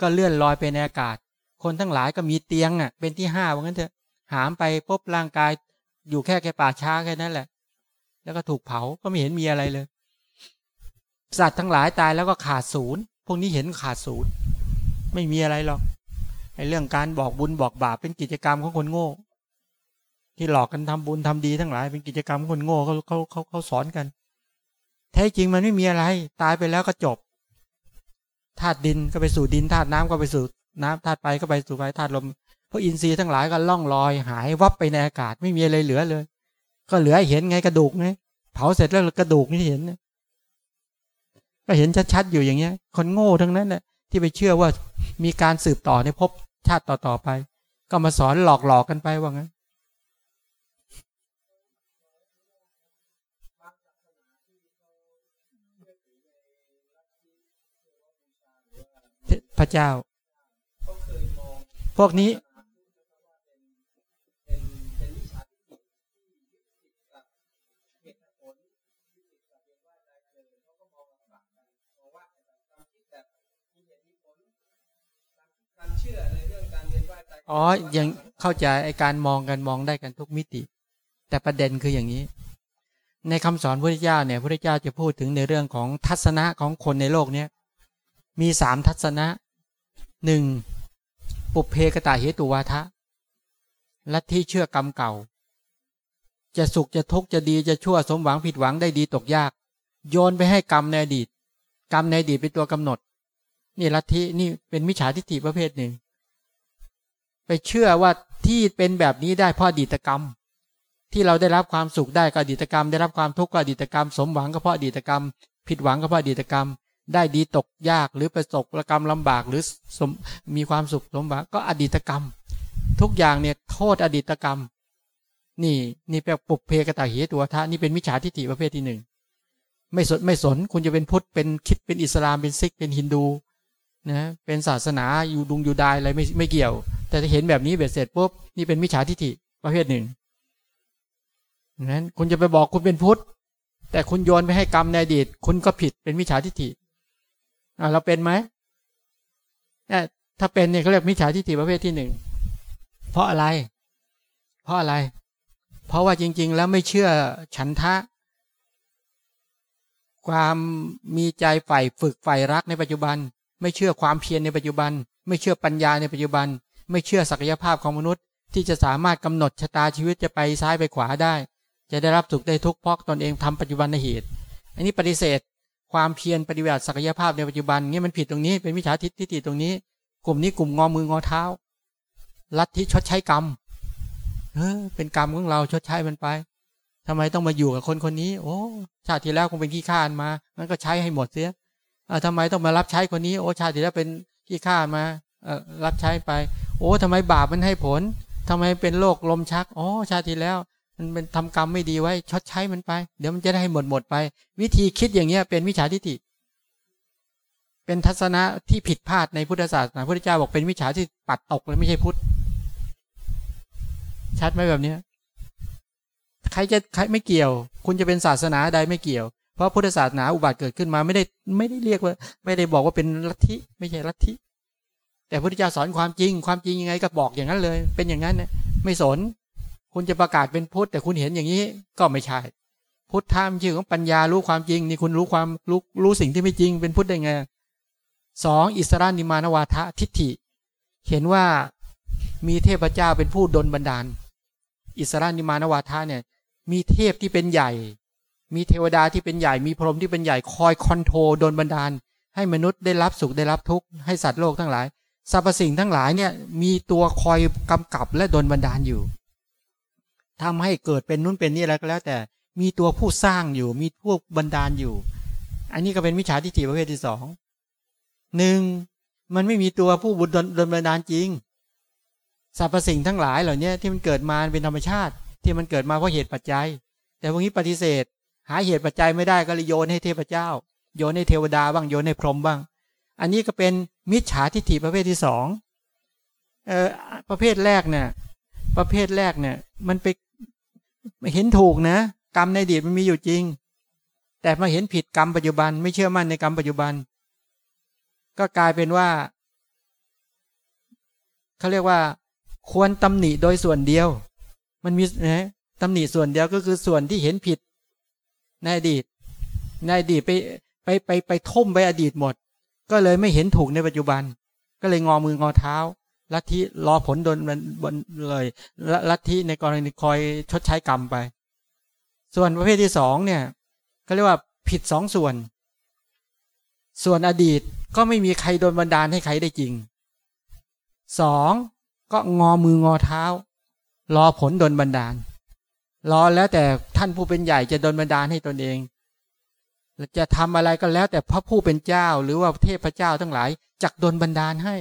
[SPEAKER 1] ก็เลื่อนลอยไปในอากาศ คนทั้งหลายก็มีเตียงอะ เป็นที่ห้าว่างั้นเถอะหามไปปุ๊บร่างกายอยู่แค่แค่ป่าช้าแค่นั้นแหละ แล้วก็ถูกเผาก็ไม่เห็นมีอะไรเลย สัตว์ทั้งหลายตายแล้วก็ขาดศูนย์พวกนี้เห็นขาดศูนย์ไม่มีอะไรหรอกไอ้เรื่องการบอกบุญบอกบาปเป็นกิจกรรมของคนโง่ ที่หลอกกันทำบุญทำดีทั้งหลาย เป็นกิจกรรมคนโง่เขาเขาเขาเขาสอนกัน แท้จริงมันไม่มีอะไร ตายไปแล้วก็จบธาตุดินก็ไปสู่ดินธาตุน้ำก็ไปสู่ น้ำาธาตุไฟก็ไปสู่ไฟธาตุลมพวกอินทรีย์ทั้งหลายก็ล่องลอยหายวับไปในอากาศไม่มีอะไรเหลือเลย ก็เหลือเห็นไงกระดูกไงเผาเสร็จแล้วกระดูกนี่เห็นก็เห็นชัดๆอยู่อย่างเงี้ย คนโง่ทั้งนั้นแหละที่ไปเชื่อว่ามีการสืบต่อในภพชาติต่อๆไป ก็มาสอนหลอกๆกันไปว่างั้นพระเจ้า วกนี้ อ๋อ ยังเข้าใจไอการมองกันมองได้กันทุกมิติ แต่ประเด็นคืออย่างนี้ ในคำสอนพระเจ้าเนี่ยพระเจ้าจะพูดถึงในเรื่องของทัศนะของคนในโลกเนี้ยมีสามทัศนะหนึ่ง ปุเพกตาเหตุวาทะลัทธิเชื่อกรรมเก่า จะสุขจะทุกข์จะดีจะชั่วสมหวังผิดหวังได้ดีตกยาก โยนไปให้กรรมในอดีต กรรมในอดีตเป็นตัวกำหนด นี่ลัทธินี่เป็นมิจฉาทิฏฐิประเภทหนึ่ง ไปเชื่อว่าที่เป็นแบบนี้ได้เพราะอดีตกรรม ที่เราได้รับความสุขได้ก็อดีตกรรม ได้รับความทุกข์ก็อดีตกรรม สมหวังก็เพราะอดีตกรรม ผิดหวังก็เพราะอดีตกรรม ได้ดีตกยากหรือประสบกรรมลำบากหรือมมีความสุขสมบัติก็อดีตกรรม ทุกอย่างเนี่ยโทษอดีตกรรม นี่นี่แปลปุเพกตาเหตัวทะนี่เป็นมิจฉาทิฏฐิประเภทที่หนึ่งไม่สนไม่สนคุณจะเป็นพุทธเป็นคิดเป็นอิสลามเป็นซิกเป็นฮินดูนะเป็นศาสนาอยู่ดุงอยู่ดายอะไรไม่ไม่เกี่ยว แต่ถ้าเห็นแบบนี้เบ็ดเสร็จปุ๊บนี่เป็นมิจฉาทิฏฐิประเภทหนึ่งนั้นคุณจะไปบอกคุณเป็นพุทธแต่คุณโยนไปให้กรรมในอดีต คุณก็ผิดเป็นมิจฉาทิฏฐิ อ่าเราเป็นไหมเนี่ยถ้าเป็นเนี่ยเขาเรียกมิจฉาทิฏฐิประเภทที่หนึ่งเพราะอะไร เพราะอะไร เพราะว่าจริง ๆ แล้วไม่เชื่อฉันทะ ความมีใจใฝ่ฝึกใฝ่รักในปัจจุบัน ไม่เชื่อความเพียรในปัจจุบัน ไม่เชื่อปัญญาในปัจจุบัน ไม่เชื่อศักยภาพของมนุษย์ที่จะสามารถกำหนดชะตาชีวิตจะไปซ้ายไปขวาได้ จะได้รับสุขได้ทุกข์เพราะตนเองทำปัจจุบันในเหตุ อันนี้ปฏิเสธ ความเพียรปฏิบัติศักยภาพในปัจจุบันเงี้ยมันผิดตรงนี้เป็นวิชาทิฏฐิตรงนี้ กลุ่มนี้กลุ่มงอมืองอเท้า ลัทธิชดใช้กรรมเออเป็นกรรมของเราชดใช้มันไปทำไมต้องมาอยู่กับคนคนนี้ โอ้ชาติที่แล้วคงเป็นขี้ข้านมามันก็ใช้ให้หมดเสียอ่าทำไมต้องมารับใช้คนนี้ โอ้ชาติที่แล้วเป็นขี้ข้ามาเออรับใช้ไป โอ้ทำไมบาปมันให้ผลทำไมเป็นโรคลมชัก อ๋อชาติที่แล้ว มันเป็นทำกรรมไม่ดีไว้ชดใช้มันไป เดี๋ยวมันจะได้หมดหมดไป วิธีคิดอย่างเงี้ยเป็นวิชาทิฏฐิเป็นทัศนะที่ผิดพลาดในพุทธศาสนาพระพุทธเจ้าบอกเป็นวิชาที่ปัดตกเลยไม่ใช่พุทธชัดไหมแบบเนี้ยใครจะใครไม่เกี่ยว คุณจะเป็นศาสนาใดไม่เกี่ยว เพราะพุทธศาสนาอุบัติเกิดขึ้นมาไม่ได้ไม่ได้เรียกว่า ไม่ได้บอกว่าเป็นลัทธิไม่ใช่ลัทธิแต่พระพุทธเจ้าสอนความจริง ความจริงยังไงก็บอกอย่างนั้นเลย เป็นอย่างนั้นเนี่ยไม่สน คุณจะประกาศเป็นพุทธแต่คุณเห็นอย่างนี้ก็ไม่ใช่ พุทธามชื่อของปัญญารู้ความจริง นี่คุณรู้ความรู้รู้สิ่งที่ไม่จริง เป็นพุทธได้ไงสองอิสรานิมานวาทะทิฏฐิ เห็นว่ามีเทพเจ้าเป็นผู้ดลบันดาล อิสสรนิมมานวาทะเนี่ย มีเทพที่เป็นใหญ่ มีเทวดาที่เป็นใหญ่ มีพรหมที่เป็นใหญ่คอย control ดลบันดาล ให้มนุษย์ได้รับสุขได้รับทุกข์ให้สัตว์โลกทั้งหลายสรรพสิ่งทั้งหลายเนี่ยมีตัวคอยกำกับและดลบันดาลอยู่ ทำให้เกิดเป็นนู้นเป็นนี่อะไรก็แล้ว แต่มีตัวผู้สร้างอยู่ มีพวกบันดาลอยู่ อันนี้ก็เป็นมิจฉาทิฏฐิประเภทที่สองหนึ่งมันไม่มีตัวผู้บุญดลบันดาลจริงสรรพสิ่งทั้งหลายเหล่านี้ที่มันเกิดมาเป็นธรรมชาติ ที่มันเกิดมาเพราะเหตุปัจจัย แต่พวกนี้ปฏิเสธ หาเหตุปัจจัยไม่ได้ก็เลยโยนให้เทพเจ้า โยนให้เทวดาบ้างโยนให้พรหมบ้าง อันนี้ก็เป็นมิจฉาทิฏฐิประเภทที่สองเออประเภทแรกเนี่ยประเภทแรกเนี่ยมันไป มเห็นถูกนะ กรรมในอดีตมันมีอยู่จริง แต่มาเห็นผิดกรรมปัจจุบัน ไม่เชื่อมั่นในกรรมปัจจุบัน ก็กลายเป็นว่าเขาเรียกว่า ควรตำหนิโดยส่วนเดียว มันมีนะตำหนิส่วนเดียวก็คือส่วนที่เห็นผิดในอดีตในอดีตไปไปไปไปทุ่มไปอดีตหมด ก็เลยไม่เห็นถูกในปัจจุบัน ก็เลยงอมืองอเท้า ลัทธิรอผลโดนบนเลยลัทธิในกรณีคอยชดใช้กรรมไป ส่วนประเภทที่สองเนี่ยก็เรียกว่าผิดสองส่วน ส่วนอดีตก็ไม่มีใครโดนบันดาลให้ใครได้จริงสองก็งอมืองอเท้า รอผลโดนบันดาล รอแล้วแต่ท่านผู้เป็นใหญ่จะโดนบันดาลให้ตนเองจะทำอะไรก็แล้วแต่พระผู้เป็นเจ้า หรือว่าเทพเจ้าทั้งหลายจักโดนบันดาลให้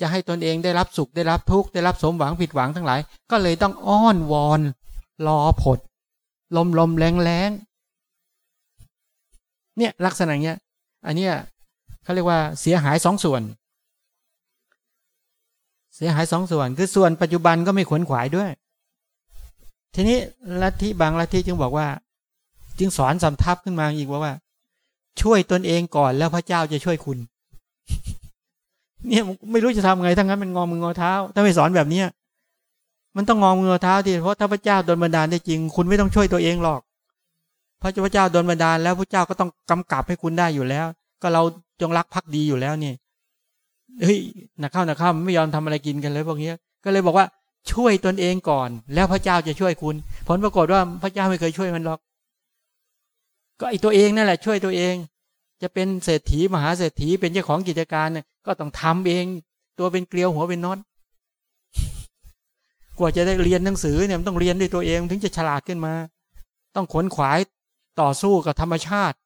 [SPEAKER 1] จะให้ตนเองได้รับสุขได้รับทุกข์ได้รับสมหวังผิดหวังทั้งหลาย ก็เลยต้องอ้อนวอน รอผล ลมลมแรงแรงเนี่ยลักษณะเนี้ย อันเนี้ยเขาเรียกว่าเสียหายสองส่วน เสียหายสองส่วนคือส่วนปัจจุบันก็ไม่ขวนขวายด้วย ทีนี้ลัทธิบางลัทธิจึงบอกว่า จึงสอนสำทับขึ้นมาอีกว่าว่า ช่วยตนเองก่อนแล้วพระเจ้าจะช่วยคุณ เนี่ยไม่รู้จะทำไงทั้งนั้นมันงอมืองอเท้า ถ้าไม่สอนแบบเนี้ยมันต้องงอมืองอเท้าทีเพราะถ้าพระเจ้าโดนบันดาลได้จริง คุณไม่ต้องช่วยตัวเองหรอกพระเจ้าโดนบันดาลแล้วพระเจ้าก็ต้องกำกับให้คุณได้อยู่แล้ว ก็เราจงรักภักดีอยู่แล้วนี่เฮ้ยหนักเข้าหนักข้าไม่ยอมทำอะไรกินกันเลยพวกนี้ก็เลยบอกว่าช่วยตนเองก่อน แล้วพระเจ้าจะช่วยคุณ ผลปรากฏว่าพระเจ้าไม่เคยช่วยมันหรอก ก็ไอตัวเองนั่นแหละช่วยตัวเอง จะเป็นเศรษฐีมหาเศรษฐีเป็นเจ้าของกิจการเนี่ย ก็ต้องทำเอง ตัวเป็นเกลียวหัวเป็นน็อตกว่าจะได้เรียนหนังสือเนี่ยมันต้องเรียนด้วยตัวเองถึงจะฉลาดขึ้นมา ต้องขนขวายต่อสู้กับธรรมชาติ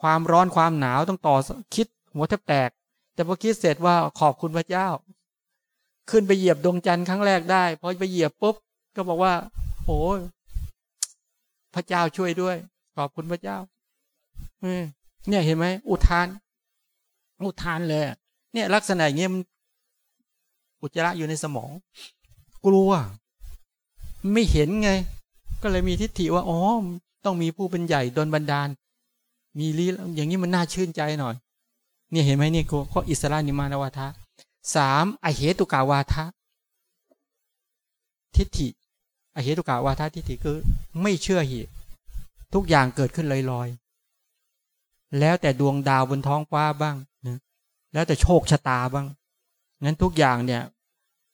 [SPEAKER 1] ความร้อนความหนาวต้องต่อคิดหัวแทบแตก แต่พอคิดเสร็จว่าขอบคุณพระเจ้า ขึ้นไปเหยียบดวงจันทร์ครั้งแรกได้พอไปเหยียบปุ๊บก็บอกว่าโอ้พระเจ้าช่วยด้วย ขอบคุณพระเจ้าเนี่ยเห็นไหมอุทาน อุทานเลย เนี่ยลักษณะอย่างเงี้ยมันอุจจาระอยู่ในสมอง กลัว ไม่เห็นไง ก็เลยมีทิฏฐิว่าอ๋อต้องมีผู้เป็นใหญ่ดนบันดาล มีลีอย่างนี้มันน่าชื่นใจหน่อย เนี่ยเห็นไหมเนี่ยก็อิสระนิมานวาทะสามอเหตุกาวาทะทิฏฐิอเหตุกาวาทะทิฏฐิคือไม่เชื่อเหตุทุกอย่างเกิดขึ้นลอยๆ แล้วแต่ดวงดาวบนท้องฟ้าบ้างนะ แล้วแต่โชคชะตาบ้างงั้นทุกอย่างเนี่ย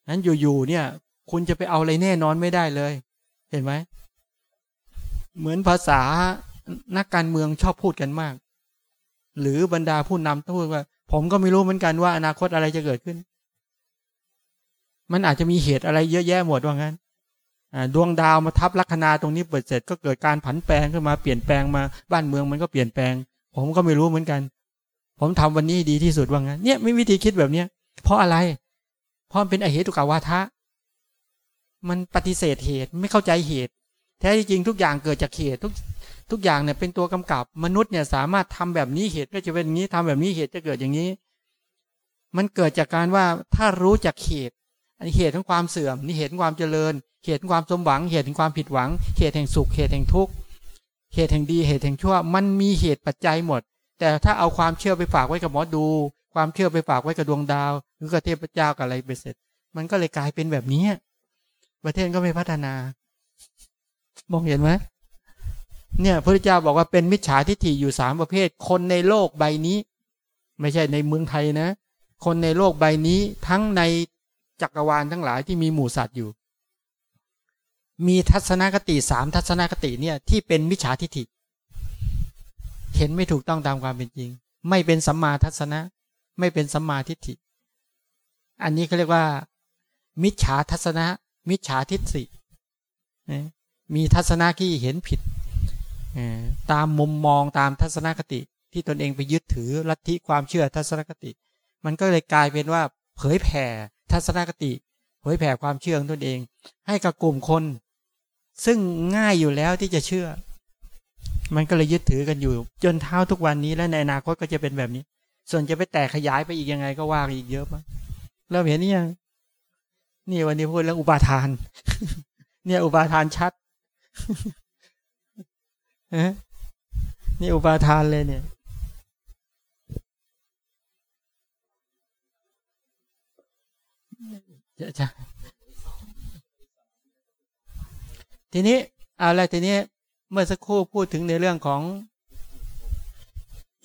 [SPEAKER 1] นั้นอยู่ๆเนี่ย คุณจะไปเอาอะไรแน่นอนไม่ได้เลย เห็นไหมเหมือนภาษานักการเมืองชอบพูดกันมาก หรือบรรดาผู้นำต้องพูดว่า ผมก็ไม่รู้เหมือนกันว่าอนาคตอะไรจะเกิดขึ้น มันอาจจะมีเหตุอะไรเยอะแยะหมดว่างั้นดวงดาวมาทับลัคนาตรงนี้เปิดเสร็จก็เกิดการผันแปลงขึ้นมาเปลี่ยนแปลงมาบ้านเมืองมันก็เปลี่ยนแปลง ผมก็ไม่รู้เหมือนกัน ผมทำวันนี้ดีที่สุดว่างั้นเนี่ยไม่วิธีคิดแบบเนี้ย เพราะอะไร เพราะมันเป็นอเหตุกาวาทะ มันปฏิเสธเหตุไม่เข้าใจเหตุ แท้จริงทุกอย่างเกิดจากเหตุทุกทุกอย่างเนี่ยเป็นตัวกำกับมนุษย์เนี่ยสามารถทำแบบนี้เหตุก็จะเป็นอย่างนี้ทำแบบนี้เหตุจะเกิดอย่างนี้ มันเกิดจากการว่าถ้ารู้จักเหตุอันเหตุของความเสื่อมนี่เหตุของความเจริญ เหตุของความสมหวัง เหตุของความผิดหวัง เหตุแห่งสุขเหตุแห่งทุกข์เหตุแห่งดีเหตุแห่งชั่ว มันมีเหตุปัจจัยหมด แต่ถ้าเอาความเชื่อไปฝากไว้กับหมอดู ความเชื่อไปฝากไว้กับดวงดาว หรือกับเทพเจ้ากับอะไรไปเสร็จ มันก็เลยกลายเป็นแบบนี้ ประเทศก็ไม่พัฒนา มองเห็นไหมเนี่ยพระเจ้าบอกว่าเป็นมิจฉาทิฏฐิอยู่สามประเภท คนในโลกใบนี้ ไม่ใช่ในเมืองไทยนะ คนในโลกใบนี้ทั้งในจักรวาลทั้งหลายที่มีหมู่สัตว์อยู่ มีทัศนคติสามทัศนคติเนี่ยที่เป็นมิจฉาทิฏฐิ เห็นไม่ถูกต้องตามความเป็นจริง ไม่เป็นสัมมาทัศนะ ไม่เป็นสัมมาทิฏฐิ อันนี้เขาเรียกว่า มิจฉาทัศนะ มิจฉาทิฏฐิมีทัศนะที่เห็นผิดตามมุมมองตามทัศนคติ ที่ตนเองไปยึดถือลัทธิความเชื่อทัศนคติ มันก็เลยกลายเป็นว่าเผยแผ่ทัศนคติ เผยแผ่ความเชื่อของตนเอง ให้กับกลุ่มคน ซึ่งง่ายอยู่แล้วที่จะเชื่อ มันก็เลยยึดถือกันอยู่ จนเท่าทุกวันนี้และในอนาคตก็จะเป็นแบบนี้ ส่วนจะไปแตกขยายไปอีกยังไงก็ว่าอีกเยอะมากเราเห็นนี่ยังนี่วันนี้พูดเรื่องอุปาทาน เนี่ยอุปาทานชัดนี่อุปาทานเลยเนี่ยจะจะทีนี้อะไรทีนี้ เมื่อสักครู่พูดถึงในเรื่องของ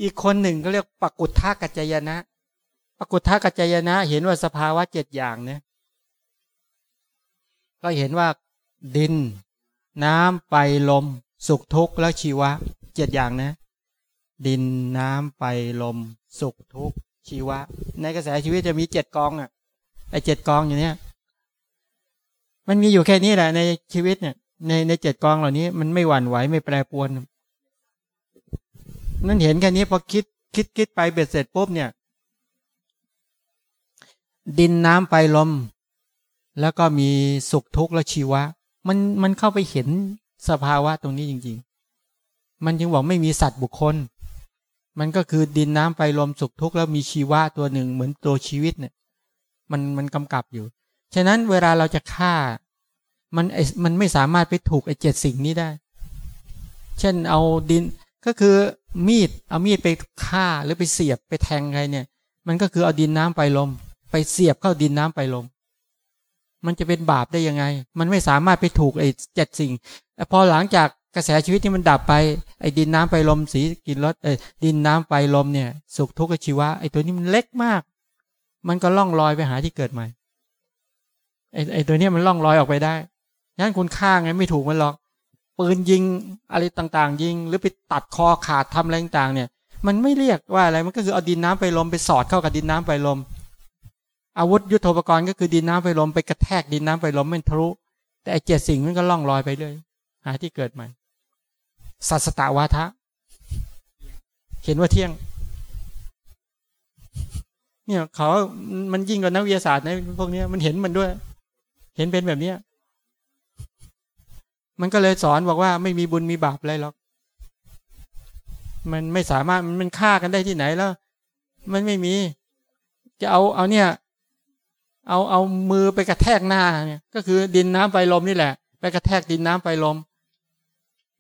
[SPEAKER 1] อีกคนหนึ่งก็เรียกปกุฏทากัจจยนะปกุฏทากัจจยนะ เห็นว่าสภาวะเจ็ดอย่างเนี่ยก็เห็นว่าดิน น้ำไฟลม สุขทุกข์แล้วชีวะเจ็ดอย่างนะ ดินน้ำไฟลม สุขทุกข์ชีวะ ในกระแสชีวิตจะมีเจ็ดกองอะไอเจ็ดกองอยู่เนี้ยมันมีอยู่แค่นี้แหละในชีวิตเนี่ย ในในเจ็ดกองเหล่านี้ มันไม่หวั่นไหวไม่แปรปวนนั่นเห็นแค่นี้พอคิดคิดคิดไปเบ็ดเสร็จปุ๊บเนี่ย ดินน้ำไฟลม แล้วก็มีสุขทุกข์และชีวะ มันมันเข้าไปเห็นสภาวะตรงนี้จริง ๆ มันจึงบอกไม่มีสัตว์บุคคล มันก็คือดินน้ำไฟลมสุขทุกข์แล้วมีชีวะตัวหนึ่งเหมือนตัวชีวิตเนี่ย มันมันกำกับอยู่ ฉะนั้นเวลาเราจะฆ่า มันไอมันไม่สามารถไปถูกไอเจ็ดสิ่งนี้ได้ เช่นเอาดินก็คือมีดเอามีดไปฆ่าหรือไปเสียบไปแทงใครเนี่ย มันก็คือเอาดินน้ำไปลม ไปเสียบเข้าดินน้ำไปลม มันจะเป็นบาปได้ยังไง มันไม่สามารถไปถูกไอ้เจ็ดสิ่งพอหลังจากกระแสชีวิตที่มันดับไปไอ้ดินน้ำไปลมสีกินรสเอ้ดินน้ำไปลมเนี่ย สุขทุกข์ชีวะไอ้ตัวนี้มันเล็กมาก มันก็ล่องลอยไปหาที่เกิดใหม่ไอ้ไอ้ตัวนี้มันล่องลอยออกไปได้ งั้นคุณฆ่าไงไม่ถูกมันหรอก ปืนยิงอะไรต่างๆ ยิง หรือไปตัดคอขาดทำอะไรต่างๆ เนี่ย มันไม่เรียกว่าอะไรมันก็คือเอาดินน้ำไปลมไปสอดเข้ากับดินน้ำไปลม อาวุธยุทโธปกรณ์ก็คือดินน้ำไปลมไปกระแทกดินน้ำไปลมไม่ทะลุแต่ไอเจ็ดสิ่งมันก็ล่องลอยไปเลยหาที่เกิดใหม่สัสตาวาทะ เห็นว่าเที่ยง เนี่ยเขามันยิ่งกว่านักวิทยาศาสตร์ในพวกนี้มันเห็นมันด้วย เห็นเป็นแบบเนี้ย มันก็เลยสอนบอกว่าไม่มีบุญมีบาปอะไรหรอก มันไม่สามารถมันฆ่ากันได้ที่ไหนแล้ว มันไม่มี จะเอาเอาเนี่ย เอาเอามือไปกระแทกหน้าเนี่ย ก็คือดินน้ำไฟลมนี่แหละ ไปกระแทกดินน้ำไฟลม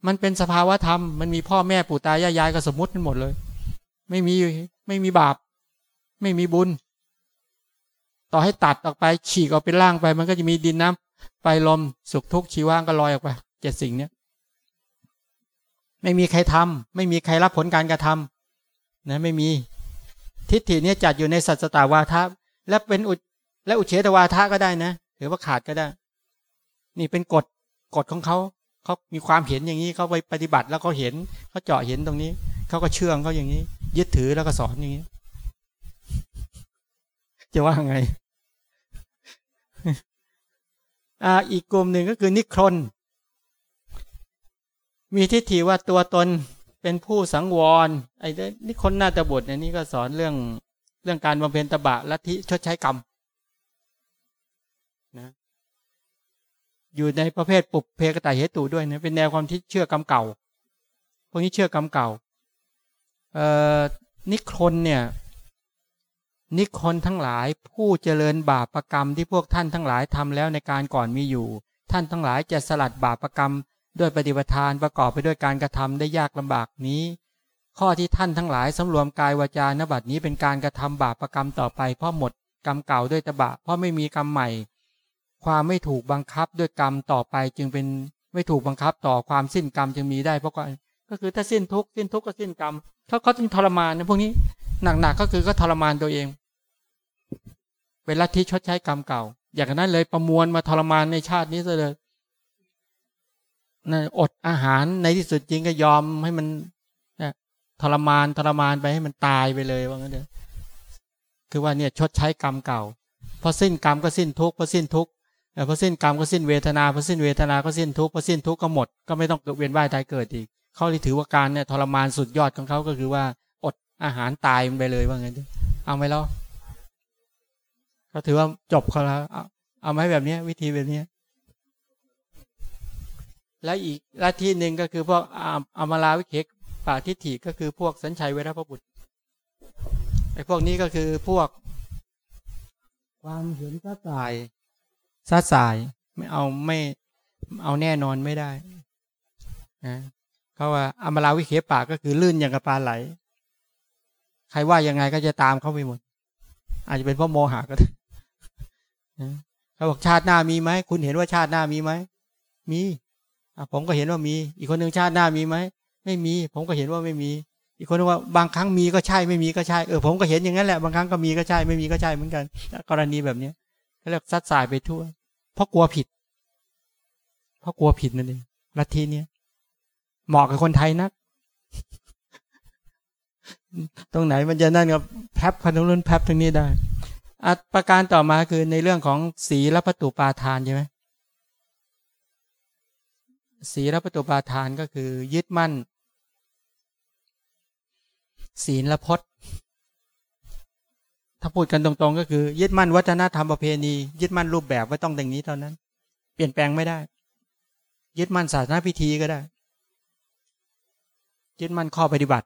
[SPEAKER 1] มันเป็นสภาวะธรรม มันมีพ่อแม่ปู่ตายายายก็สมมติกันหมดเลย ไม่มีไม่มีบาป ไม่มีบุญ ต่อให้ตัดออกไปฉีกออกเป็นร่างไป มันก็จะมีดินน้ำไฟลมสุขทุกข์ชีว่างก็ลอยออกไป เจ็ดสิ่งเนี้ยไม่มีใครทำไม่มีใครรับผลการกระทำนะไม่มีทิฏฐินี้จัดอยู่ในสัจตาวาทะและเป็นอุและอุเฉตวาทะก็ได้นะถือว่าขาดก็ได้ นี่เป็นกฎกฎของเขาเขามีความเห็นอย่างนี้เขาไปปฏิบัติแล้วเขาเห็นเขาเจาะเห็นตรงนี้เขาก็เชื่องเขาอย่างนี้ ยึดถือแล้วก็สอนอย่างนี้ จะว่าไงอ่าอีกกลุ่มหนึ่งก็คือนิครน มีทิฏฐิว่าตัวตนเป็นผู้สังวรไอ้นี่คนนาตบุตรเนี่ยนี่ก็สอนเรื่องเรื่องการบำเพ็ญตบะลัทธิชดใช้กรรมนะอยู่ในประเภทปุบเพกตาเหตุด้วยนะเป็นแนวความที่เชื่อกรรมเก่า พวกนี้เชื่อกรรมเก่าเอ่อนิครนเนี่ยนิครนทั้งหลายผู้เจริญบาปรกรรมที่พวกท่านทั้งหลายทำแล้วในการก่อนมีอยู่ ท่านทั้งหลายจะสลัดบาปรกรรม ด้วยปฏิบัติทานประกอบไปด้วยการกระทำได้ยากลำบากนี้ ข้อที่ท่านทั้งหลายสำรวมกายวาจานบัตดนี้เป็นการกระทำบาปประกรรมต่อไปเพราะหมดกรรมเก่าด้วยตบะเพราะไม่มีกรรมใหม่ ความไม่ถูกบังคับด้วยกรรมต่อไปจึงเป็นไม่ถูกบังคับต่อความสิ้นกรรมจึงมีได้เพราะก็คือถ้าสิ้นทุกสิ้นทุกก็สิ้นกรรมเขาเขาจึงทรมานนะพวกนี้หนักๆก็คือก็ทรมานตัวเองเป็นลัทธิชดใช้กรรมเก่า อย่างนั้นเลยประมวลมาทรมานในชาตินี้เลย นะอดอาหารในที่สุดจริงก็ยอมให้มันนะทรมานทรมานไปให้มันตายไปเลยว่างั้นเถอะคือว่าเนี่ยชดใช้กรรมเก่าพอสิ้นกรรมก็สิ้นทุกข์พอสิ้นทุกข์พอสิ้นกรรมก็สิ้นเวทนาพอสิ้นเวทนาก็สิ้นทุกข์พอสิ้นทุกข์ก็หมดก็ไม่ต้องเกิดเวียนว่ายตายเกิดอีกเขาเลยถือว่าการเนี่ยทรมานสุดยอดของเขาก็คือว่าอดอาหารตายมันไปเลยว่างั้นเถอะเอาไหมล่ะเขาถือว่าจบเขาแล้วเอาเอาไหมแบบนี้วิธีแบบนี้ และอีกลัทธิหนึ่งก็คือพวกอามาลาวิเคป่าทิฏฐิก็คือพวกสัญชัยเวรพบุตรไอ้พวกนี้ก็คือพวก ความเห็นซาสายซาสายไม่เอาไม่เอาแน่นอนไม่ได้นะเขาว่าอามาลาวิเคป่าก็คือลื่นอย่างกระปาไหล ใครว่ายังไงก็จะตามเขาไปหมด อาจจะเป็นเพราะโมหะก็ได้เขาบอกชาติหน้ามีไหม คุณเห็นว่าชาติหน้ามีไหม มี ผมก็เห็นว่ามี อีกคนหนึ่งชาติหน้ามีไหมไม่มี ผมก็เห็นว่าไม่มี อีกคนนึงว่าบางครั้งมีก็ใช่ไม่มีก็ใช่เออผมก็เห็นอย่างนั้นแหละบางครั้งก็มีก็ใช่ไม่มีก็ใช่เหมือนกัน กรณีแบบเนี้ยเขาเรียกซัดสายไปทั่ว เพราะกลัวผิด เพราะกลัวผิดนั่นเองลัทธิเนี้ยเหมาะกับคนไทยนัก ตรงไหนมันจะนั่นกับแพบพันธุ์รุ่นแพบตรงนี้ได้อัประการต่อมาคือในเรื่องของสีและประตูปาทานใช่ไหม ศีลประตูปาทานก็คือยึดมั่น ศีลละพจน์ ถ้าพูดกันตรงๆ ก็คือ ยึดมั่นวัฒนธรรมประเพณี ยึดมั่นรูปแบบว่าต้องอย่างนี้เท่านั้น เปลี่ยนแปลงไม่ได้ ยึดมั่นศาสนาพิธีก็ได้ ยึดมั่นข้อปฏิบัติ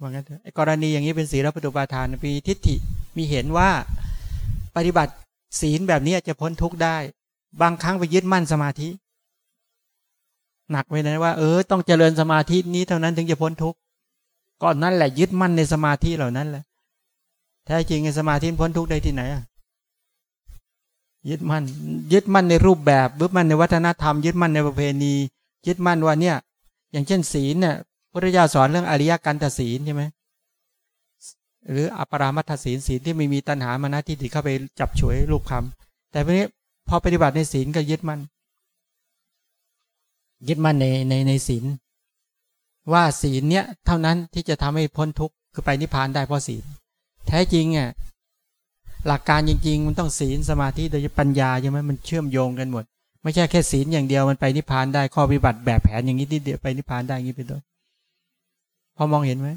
[SPEAKER 1] ว่างั้นไอ้กรณีอย่างนี้เป็นศีลประตูปาทานมีทิฏฐิมีเห็นว่าปฏิบัติศีลแบบนี้จะพ้นทุกข์ได้ บางครั้งไปยึดมั่นสมาธิ หนักไปนะว่าเออต้องเจริญสมาธินี้เท่านั้นถึงจะพ้นทุกข์ก่อนนั้นแหละยึดมั่นในสมาธิเหล่านั้นแหละแท้จริงในสมาธิพ้นทุกข์ได้ที่ไหนอะยึดมั่นยึดมั่นในรูปแบบยึดมั่นในวัฒนธรรมยึดมั่นในประเพณี ยึดมั่นว่าเนี่ย อย่างเช่นศีลเนี่ยพระเจ้าสอนเรื่องอริยกันตศีลใช่ไหมหรืออปรามัตถศีลศีลที่ไม่มีตัณหามานะที่ติเข้าไปจับฉวยรูปคำแต่พวกนี้พอปฏิบัติในศีลก็ยึดมั่น ยึดมั่นในในในศีลว่าศีลเนี้ยเท่านั้นที่จะทำให้พ้นทุกข์คือไปนิพพานได้เพราะศีล แท้จริงอะหลักการจริง ๆ มันต้องศีลสมาธิโดยปัญญาใช่ไหมมันเชื่อมโยงกันหมด ไม่ใช่แค่ศีลอย่างเดียวมันไปนิพพานได้ข้อปฏิบัติแบบแผนอย่างนี้ที่เดียวไปนิพพานได้อย่างนี้เป็นต้นพอมองเห็นไหม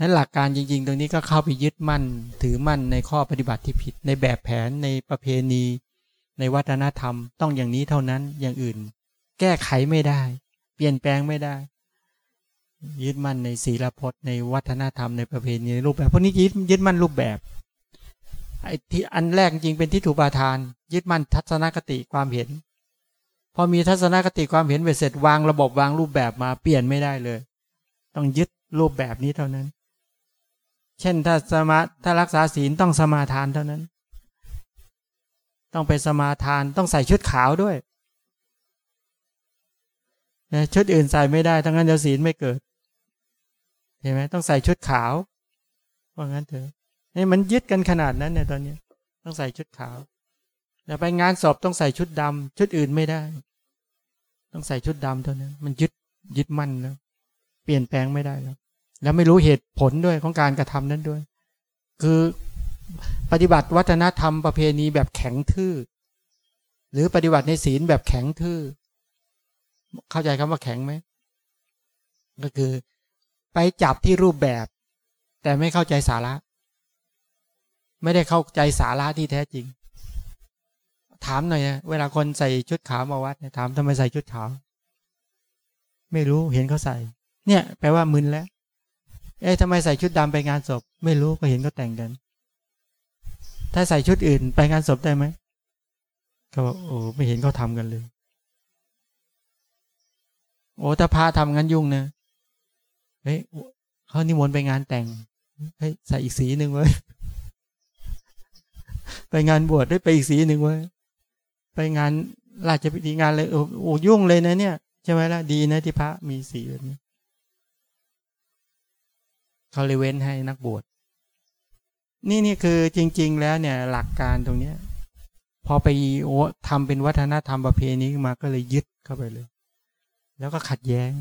[SPEAKER 1] นั้นหลักการจริง ๆ ตรงนี้ก็เข้าไปยึดมั่น ถือมั่นในข้อปฏิบัติที่ผิดในแบบแผนในประเพณี ในวัฒนธรรมต้องอย่างนี้เท่านั้นอย่างอื่น แก้ไขไม่ได้ เปลี่ยนแปลงไม่ได้ ยึดมั่นในศีลพจน์ในวัฒนธรรมในประเพณีในรูปแบบพวกนี้ยึดยึดมั่นรูปแบบไอ้ที่อันแรกจริงเป็นที่ถูกปาทาน ยึดมั่นทัศนคติความเห็น พอมีทัศนคติความเห็นเสร็จวางระบบวางรูปแบบมาเปลี่ยนไม่ได้เลย ต้องยึดรูปแบบนี้เท่านั้น เช่นถ้าสมาถ้ารักษาศีลต้องสมาทานเท่านั้น ต้องไปสมาทานต้องใส่ชุดขาวด้วยนะชุดอื่นใส่ไม่ได้ทั้งนั้นเดี๋ยวศีลไม่เกิด เห็นไหมต้องใส่ชุดขาวว่างั้นเถอะนี่มันยึดกันขนาดนั้นเนี่ยตอนนี้ต้องใส่ชุดขาวแล้วไปงานศพต้องใส่ชุดดำชุดอื่นไม่ได้ ต้องใส่ชุดดำเท่านั้นมันยึดยึดมั่นแล้วเปลี่ยนแปลงไม่ได้แล้วแล้วไม่รู้เหตุผลด้วยของการกระทำนั้นด้วย คือ ปฏิบัติวัฒนธรรมประเพณีแบบแข็งทื่อ หรือปฏิบัติในศีลแบบแข็งทื่อ เข้าใจคำว่าแข็งไหมก็คือไปจับที่รูปแบบ แต่ไม่เข้าใจสาระ ไม่ได้เข้าใจสาระที่แท้จริง ถามหน่อยนะเวลาคนใส่ชุดขาวมาวัดเนี่ยถามทำไมใส่ชุดขาว ไม่รู้เห็นเขาใส่ เนี่ย แปลว่ามึนแล้ว เอ๊ะทำไมใส่ชุดดำไปงานศพ ไม่รู้ก็เห็นก็แต่งกัน ถ้าใส่ชุดอื่น ไปงานศพได้ไหมเขาบอกโอ้ไม่เห็นเขาทากันเลย โอ้ถ้าพาทำงั้นยุ่งนะเฮ้ยเขานิมนต์ไปงานแต่งเฮ้ยใส่อีกสีหนึ่งไว้ไปงานบวชได้ไปอีกสีหนึ่งไว้ไปงานราชพิธีงานเลยโอ้ยุ่งเลยนะเนี่ยใช่ไหมล่ะดีนะที่พระมีสีแบบนี้เขาเลยเว้นให้นักบวช นี่นี่คือจริง ๆ แล้วเนี่ยหลักการตรงเนี้ย พอไปโอ้ทำเป็นวัฒนธรรมประเพณีมาก็เลยยึดเข้าไปเลย แล้วก็ขัดแย้ง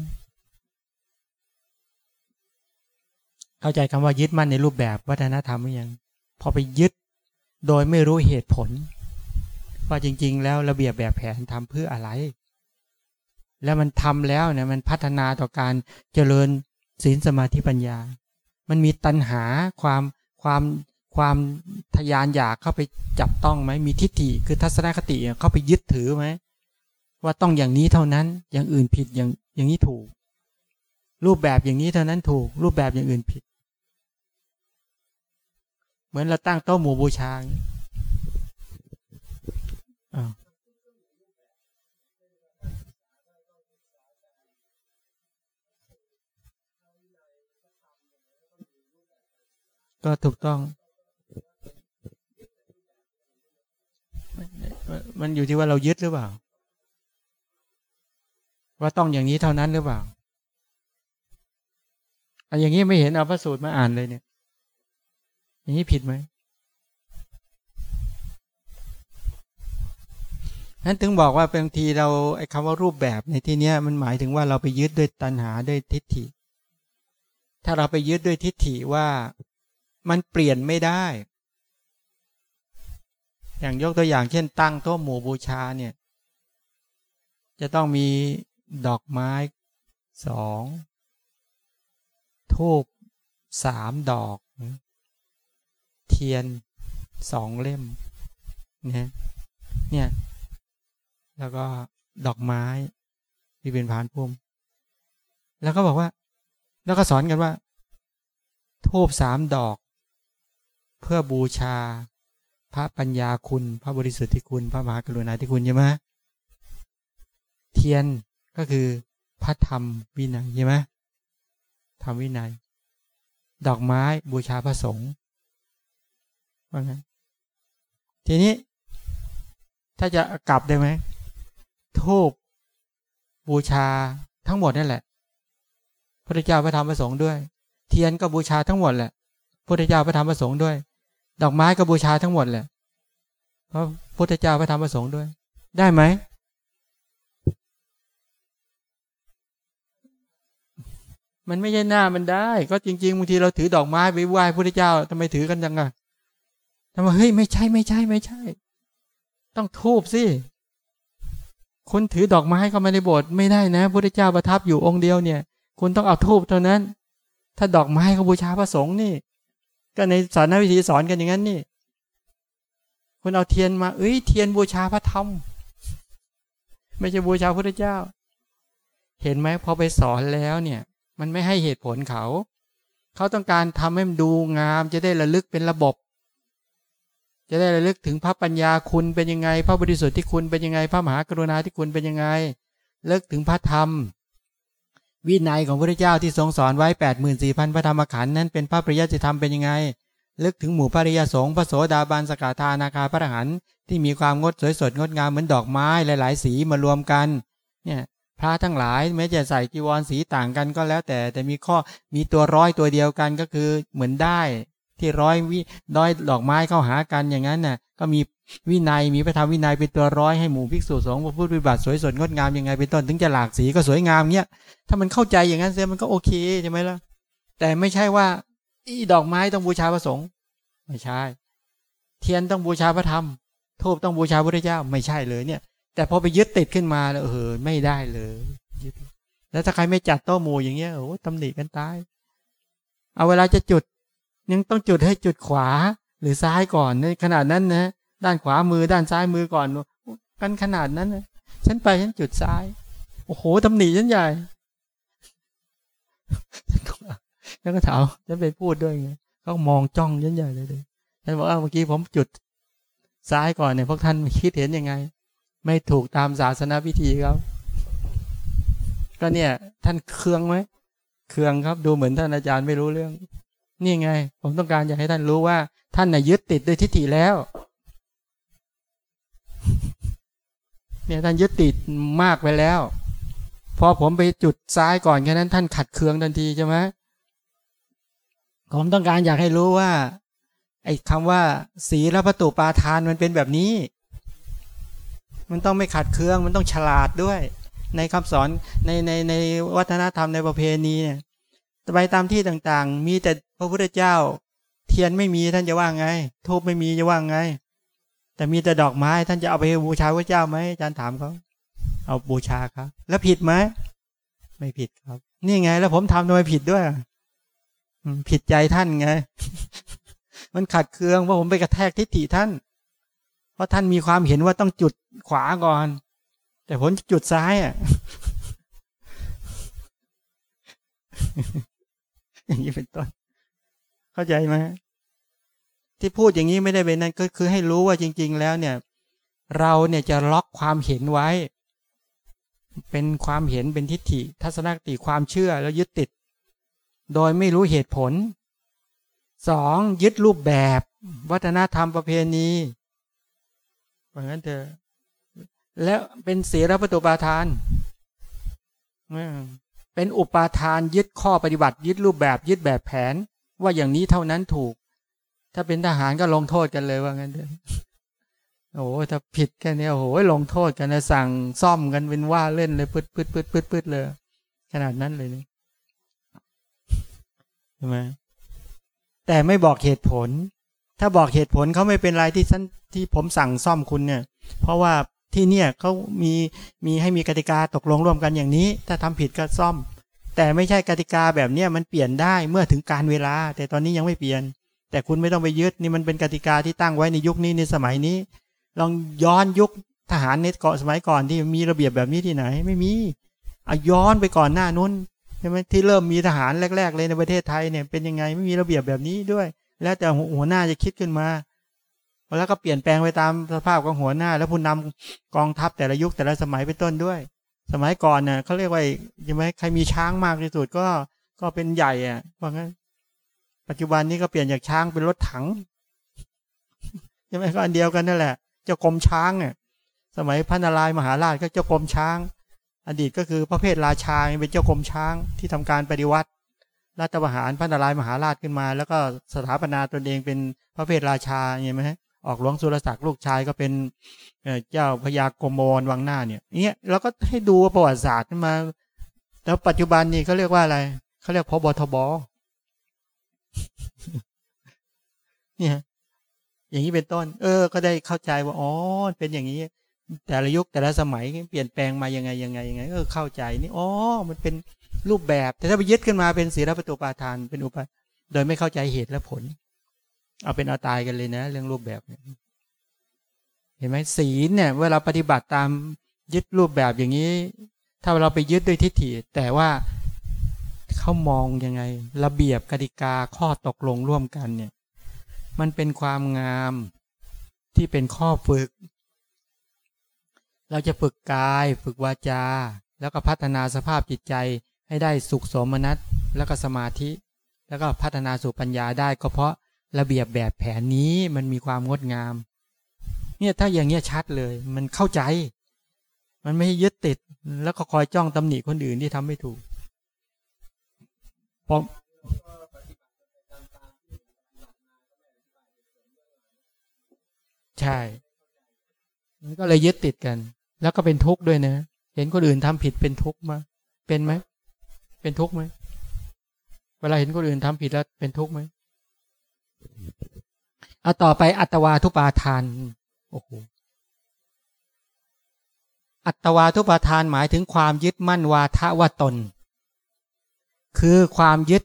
[SPEAKER 1] เข้าใจคำว่ายึดมั่นในรูปแบบวัฒนธรรมหรือยัง พอไปยึดโดยไม่รู้เหตุผล ว่าจริง ๆ แล้วระเบียบแบบแผนทำเพื่ออะไร แล้วมันทำแล้วเนี่ยมันพัฒนาต่อการเจริญศีลสมาธิปัญญา มันมีตัณหาความความ ความทยานอยากเข้าไปจับต้องไหมมีทิฏฐิคือทัศนคติเข้าไปยึดถือไหมว่าต้องอย่างนี้เท่านั้น อย่างอื่นผิดอย่างอย่างนี้ถูก รูปแบบอย่างนี้เท่านั้นถูก รูปแบบอย่างอื่นผิด เหมือนเราตั้งโต๊ะหมู่บูชาอ้าวก็ถูกต้อง มันอยู่ที่ว่าเรายึดหรือเปล่า ว่าต้องอย่างนี้เท่านั้นหรือเปล่าอันอย่างนี้ไม่เห็นเอาพระสูตรมาอ่านเลยเนี่ย อย่างนี้ผิดไหมนั้นถึงบอกว่าบางทีเราไอ้คำว่ารูปแบบในที่นี้มันหมายถึงว่าเราไปยึดด้วยตัณหาด้วยทิฏฐิ ถ้าเราไปยึดด้วยทิฏฐิว่ามันเปลี่ยนไม่ได้ อย่างยกตัวอย่างเช่น ตั้งโต๊ะหมู่บูชาเนี่ย จะต้องมีดอกไม้สองทูบสามดอก เทียนสองเล่มนี่ยเนี่ย แล้วก็ดอกไม้ที่เป็นพานพุ่ม แล้วก็บอกว่า แล้วก็สอนกันว่าทูบสามดอก เพื่อบูชา พระปัญญาคุณ พระบริสุทธิคุณ พระมหากรุณาธิคุณใช่ไหมเทียนก็คือพระธรรมวินัยใช่ไหมธรรมวินัย ดอกไม้บูชาพระสงฆ์ว่างั้นทีนี้ ถ้าจะกลับได้ไหมทูบบูชาทั้งหมดนั่นแหละพระเจ้าพระธรรมพระสงฆ์ด้วย เทียนก็บูชาทั้งหมดแหละพุทธเจ้าพระธรรมพระสงฆ์ด้วย ดอกไม้ก็บูชาทั้งหมดแหละเพราะพุทธเจ้าพระธรรมพระสงฆ์ด้วย ได้ไหมมันไม่ใช่หน้ามันได้ ก็จริงๆบางทีเราถือดอกไม้ไปไหว้พระพุทธเจ้าทำไมถือกันจังอะทำไมเฮ้ยไม่ใช่ไม่ใช่ไม่ใช่ ต้องทูบสิคนถือดอกไม้เข้ามาในโบสถ์ไม่ได้นะพระพุทธเจ้าประทับอยู่องค์เดียวเนี่ย คุณต้องเอาทูบเท่านั้น ถ้าดอกไม้เขาบูชาพระสงฆ์นี่ ก็ในสอนวิธีสอนกันอย่างนั้นนี่คุณเอาเทียนมา เอ้ย เทียนบูชาพระธรรม ไม่ใช่บูชาพระเจ้า เห็นไหมพอไปสอนแล้วเนี่ย มันไม่ให้เหตุผลเขา เขาต้องการทำให้มันดูงาม จะได้ระลึกเป็นระบบ จะได้ระลึกถึงพระปัญญาคุณเป็นยังไง พระบริสุทธิ์ที่คุณเป็นยังไง พระมหากรุณาที่คุณเป็นยังไงเลิกถึงพระธรรม วินัยของพระเจ้าที่ทรงสอนไว้แปดหมื่นสี่พันพระธรรมขันธ์นั้นเป็นพระปริยัติธรรมเป็นยังไงลิกถึงหมู่ปริยสงฆ์พระโสดาบันสกาธานาคาพระอรหันต์ที่มีความงดสวยสดงดงามเหมือนดอกไม้หลาย ๆ สีมารวมกันเนี่ยพระทั้งหลายแม้จะใส่จีวรสีต่างกันก็แล้วแต่แต่มีข้อมีตัวร้อยตัวเดียวกันก็คือเหมือนได้ ที่ร้อยวิร้อยดอกไม้เข้าหากันอย่างนั้นน่ะก็มี วินัยมีพระธรรมวินัยเป็นตัวร้อยให้หมู่ภิกษุสงฆ์พูดปฏิบัติสวยสดงดงามยังไงเป็นต้นถึงจะหลากสีก็สวยงามเนี้ยถ้ามันเข้าใจอย่างนั้นเสียมันก็โอเคใช่ไหมล่ะแต่ไม่ใช่ว่าอีดอกไม้ต้องบูชาพระสงฆ์ไม่ใช่ เทียนต้องบูชาพระธรรมทูบต้องบูชาพระเจ้าไม่ใช่เลยเนี่ย แต่พอไปยึดติดขึ้นมาแล้วเออไม่ได้เลยยึดแล้วถ้าใครไม่จัดโต๊ะหมู่อย่างเงี้ยโอ้ตำหนิกันตาย เอาเวลาจะจุด ยังต้องจุดให้จุดขวาหรือซ้ายก่อนในขนาดนั้นนะ ด้านขวามือด้านซ้ายมือก่อนกันขนาดนั้นฉันไปฉันจุดซ้าย โอ้โหตำหนิฉันใหญ่แล้วก็ถามฉันไปพูดด้วยไงเขามองจ้องฉันใหญ่เลยเลยฉันบอกว่าเมื่อกี้ผมจุดซ้ายก่อนเนี่ยพวกท่านคิดเห็นยังไง ไม่ถูกตามศาสนาพิธีครับ ก็เนี่ย ท่านเครืองไหมเครืองครับ ดูเหมือนท่านอาจารย์ไม่รู้เรื่อง นี่ไง ผมต้องการอยากให้ท่านรู้ว่า ท่านน่ยยึดติดด้วยทิฏฐิแล้ว เนี่ยท่านยึดติดมากไปแล้ว พอผมไปจุดซ้ายก่อนแค่นั้นท่านขัดเคืองทันทีใช่ไหมผมต้องการอยากให้รู้ว่า ไอ้คำว่า สีและประตูปาทานมันเป็นแบบนี้ มันต้องไม่ขัดเคือง มันต้องฉลาดด้วย ในคำสอนในในในวัฒนธรรมในประเพณีเนี่ยไปตามที่ต่างๆ มีแต่พระพุทธเจ้า เทียนไม่มีท่านจะว่าไง ทูบไม่มีจะว่าไง แต่มีแต่ดอกไม้ท่านจะเอาไปบูชาพระเจ้าไหมอาจารย์ถามเขาเอาบูชาครับ แล้วผิดไหมไม่ผิดครับ นี่ไง แล้วผมทำทำไมผิดด้วยผิดใจท่านไง มันขัดเคืองว่าผมไปกระแทกทิฏฐิท่าน เพราะท่านมีความเห็นว่าต้องจุดขวาก่อน แต่ผลจุดซ้ายอะอย่างนี้เป็นต้น เข้าใจไหม ที่พูดอย่างนี้ไม่ได้เป็นนั้นก็คือให้รู้ว่าจริง ๆ แล้วเนี่ย เราเนี่ยจะล็อกความเห็นไว้ เป็นความเห็นเป็นทิฏฐิ ทัศนคติความเชื่อแล้วยึดติด โดยไม่รู้เหตุผลสองยึดรูปแบบ วัฒนธรรมประเพณีว่างั้นเถอะแล้วเป็นเสียรประตูปาทานเป็นอุปาทานยึดข้อปฏิบัติ ยึดรูปแบบ ยึดแบบแผน ว่าอย่างนี้เท่านั้นถูก ถ้าเป็นทหารก็ลงโทษกันเลยว่างั้นเถอะโอ้ถ้าผิดแค่นี้โอ้โหลงโทษกันนะสั่งซ่อมกันเป็นว่าเล่นเลยพืดพืดพืดพืดพืดเลย ขนาดนั้นเลยนี่ใช่ไหมแต่ไม่บอกเหตุผล ถ้าบอกเหตุผลเขาไม่เป็นไรที่ฉันที่ผมสั่งซ่อมคุณเนี่ย เพราะว่าที่เนี่ยเขามีมีให้มีกติกาตกลงร่วมกันอย่างนี้ ถ้าทำผิดก็ซ่อม แต่ไม่ใช่กติกาแบบเนี้ยมันเปลี่ยนได้เมื่อถึงการเวลา แต่ตอนนี้ยังไม่เปลี่ยน แต่คุณไม่ต้องไปยึดนี่มันเป็นกติกาที่ตั้งไว้ในยุคนี้ในสมัยนี้ ลองย้อนยุคทหารเนเกาะสมัยก่อนที่มีระเบียบแบบนี้ที่ไหนไม่มีเอาย้อนไปก่อนหน้านู้นใช่ไหมที่เริ่มมีทหารแรก ๆ เลยในประเทศไทยเนี่ยเป็นยังไงไม่มีระเบียบแบบนี้ด้วย แล้วแต่หัวหน้าจะคิดขึ้นมาแล้วก็เปลี่ยนแปลงไปตามสภาพของหัวหน้า แล้วผู้นำกองทัพแต่ละยุคแต่ละสมัยเป็นต้นด้วย สมัยก่อนเนี่ยเขาเรียกว่าใช่ไหมใครมีช้างมากที่สุดก็ก็เป็นใหญ่อะว่างั้น ปัจจุบันนี้ก็เปลี่ยนจากช้างเป็นรถถังใช่ไหมก็อันเดียวกันนั่นแหละ เจ้ากรมช้างเนี่ยสมัยพระนารายมหาราชก็เจ้ากรมช้าง อดีตก็คือพระเพทราชาเป็นเจ้ากรมช้างที่ทำการปฏิวัติรัฐประหารพระนารายมหาราชขึ้นมา แล้วก็สถาปนาตนเองเป็นพระเพทราชาเห็นไหมออกหลวงสุรศักดิ์ลูกชายก็เป็นเจ้าพญากรมวรวังหน้าเนี่ยเนี่ยเราก็ให้ดูประวัติศาสตร์มา แล้วปัจจุบันนี้เขาเรียกว่าอะไรเขาเรียกพบทบ เนี่ย อย่างนี้เป็นต้น เออ ก็ได้เข้าใจว่า อ๋อ เป็นอย่างนี้ แต่ละยุคแต่ละสมัยเปลี่ยนแปลงมายังไงยังไงยังไง เออ เข้าใจนี่ อ๋อ มันเป็นรูปแบบ แต่ถ้าไปยึดขึ้นมาเป็นศีลประตูปาทาน เป็นอุป โดยไม่เข้าใจเหตุและผล เอาเป็นเอาตายกันเลยนะ เรื่องรูปแบบเนี่ยเห็นไหมศีลเนี่ย เวลาปฏิบัติตามยึดรูปแบบอย่างนี้ ถ้าเราไปยึดด้วยทิฏฐิ แต่ว่า เขามองยังไง ระเบียบกติกาข้อตกลงร่วมกันเนี่ย มันเป็นความงามที่เป็นข้อฝึก เราจะฝึกกายฝึกวาจา แล้วก็พัฒนาสภาพจิตใจให้ได้สุขสมนัตแล้วก็สมาธิ แล้วก็พัฒนาสู่ปัญญาได้ก็เพราะระเบียบแบบแผนนี้มันมีความงดงาม เนี่ยถ้าอย่างเงี้ยชัดเลย มันเข้าใจ มันไม่ยึดติด แล้วก็คอยจ้องตำหนิคนอื่นที่ทำไม่ถูก พอใช่ มันก็เลยยึดติดกัน แล้วก็เป็นทุกข์ด้วยนะ เห็นคนอื่นทำผิดเป็นทุกข์มา เป็นไหม เป็นทุกข์ไหม เวลาเห็นคนอื่นทำผิดแล้วเป็นทุกข์ไหมเอาต่อไปอัตวาทุปาทาน โอ้โห อัตวาทุปาทานหมายถึงความยึดมั่นวาทะว่าตน คือความยึด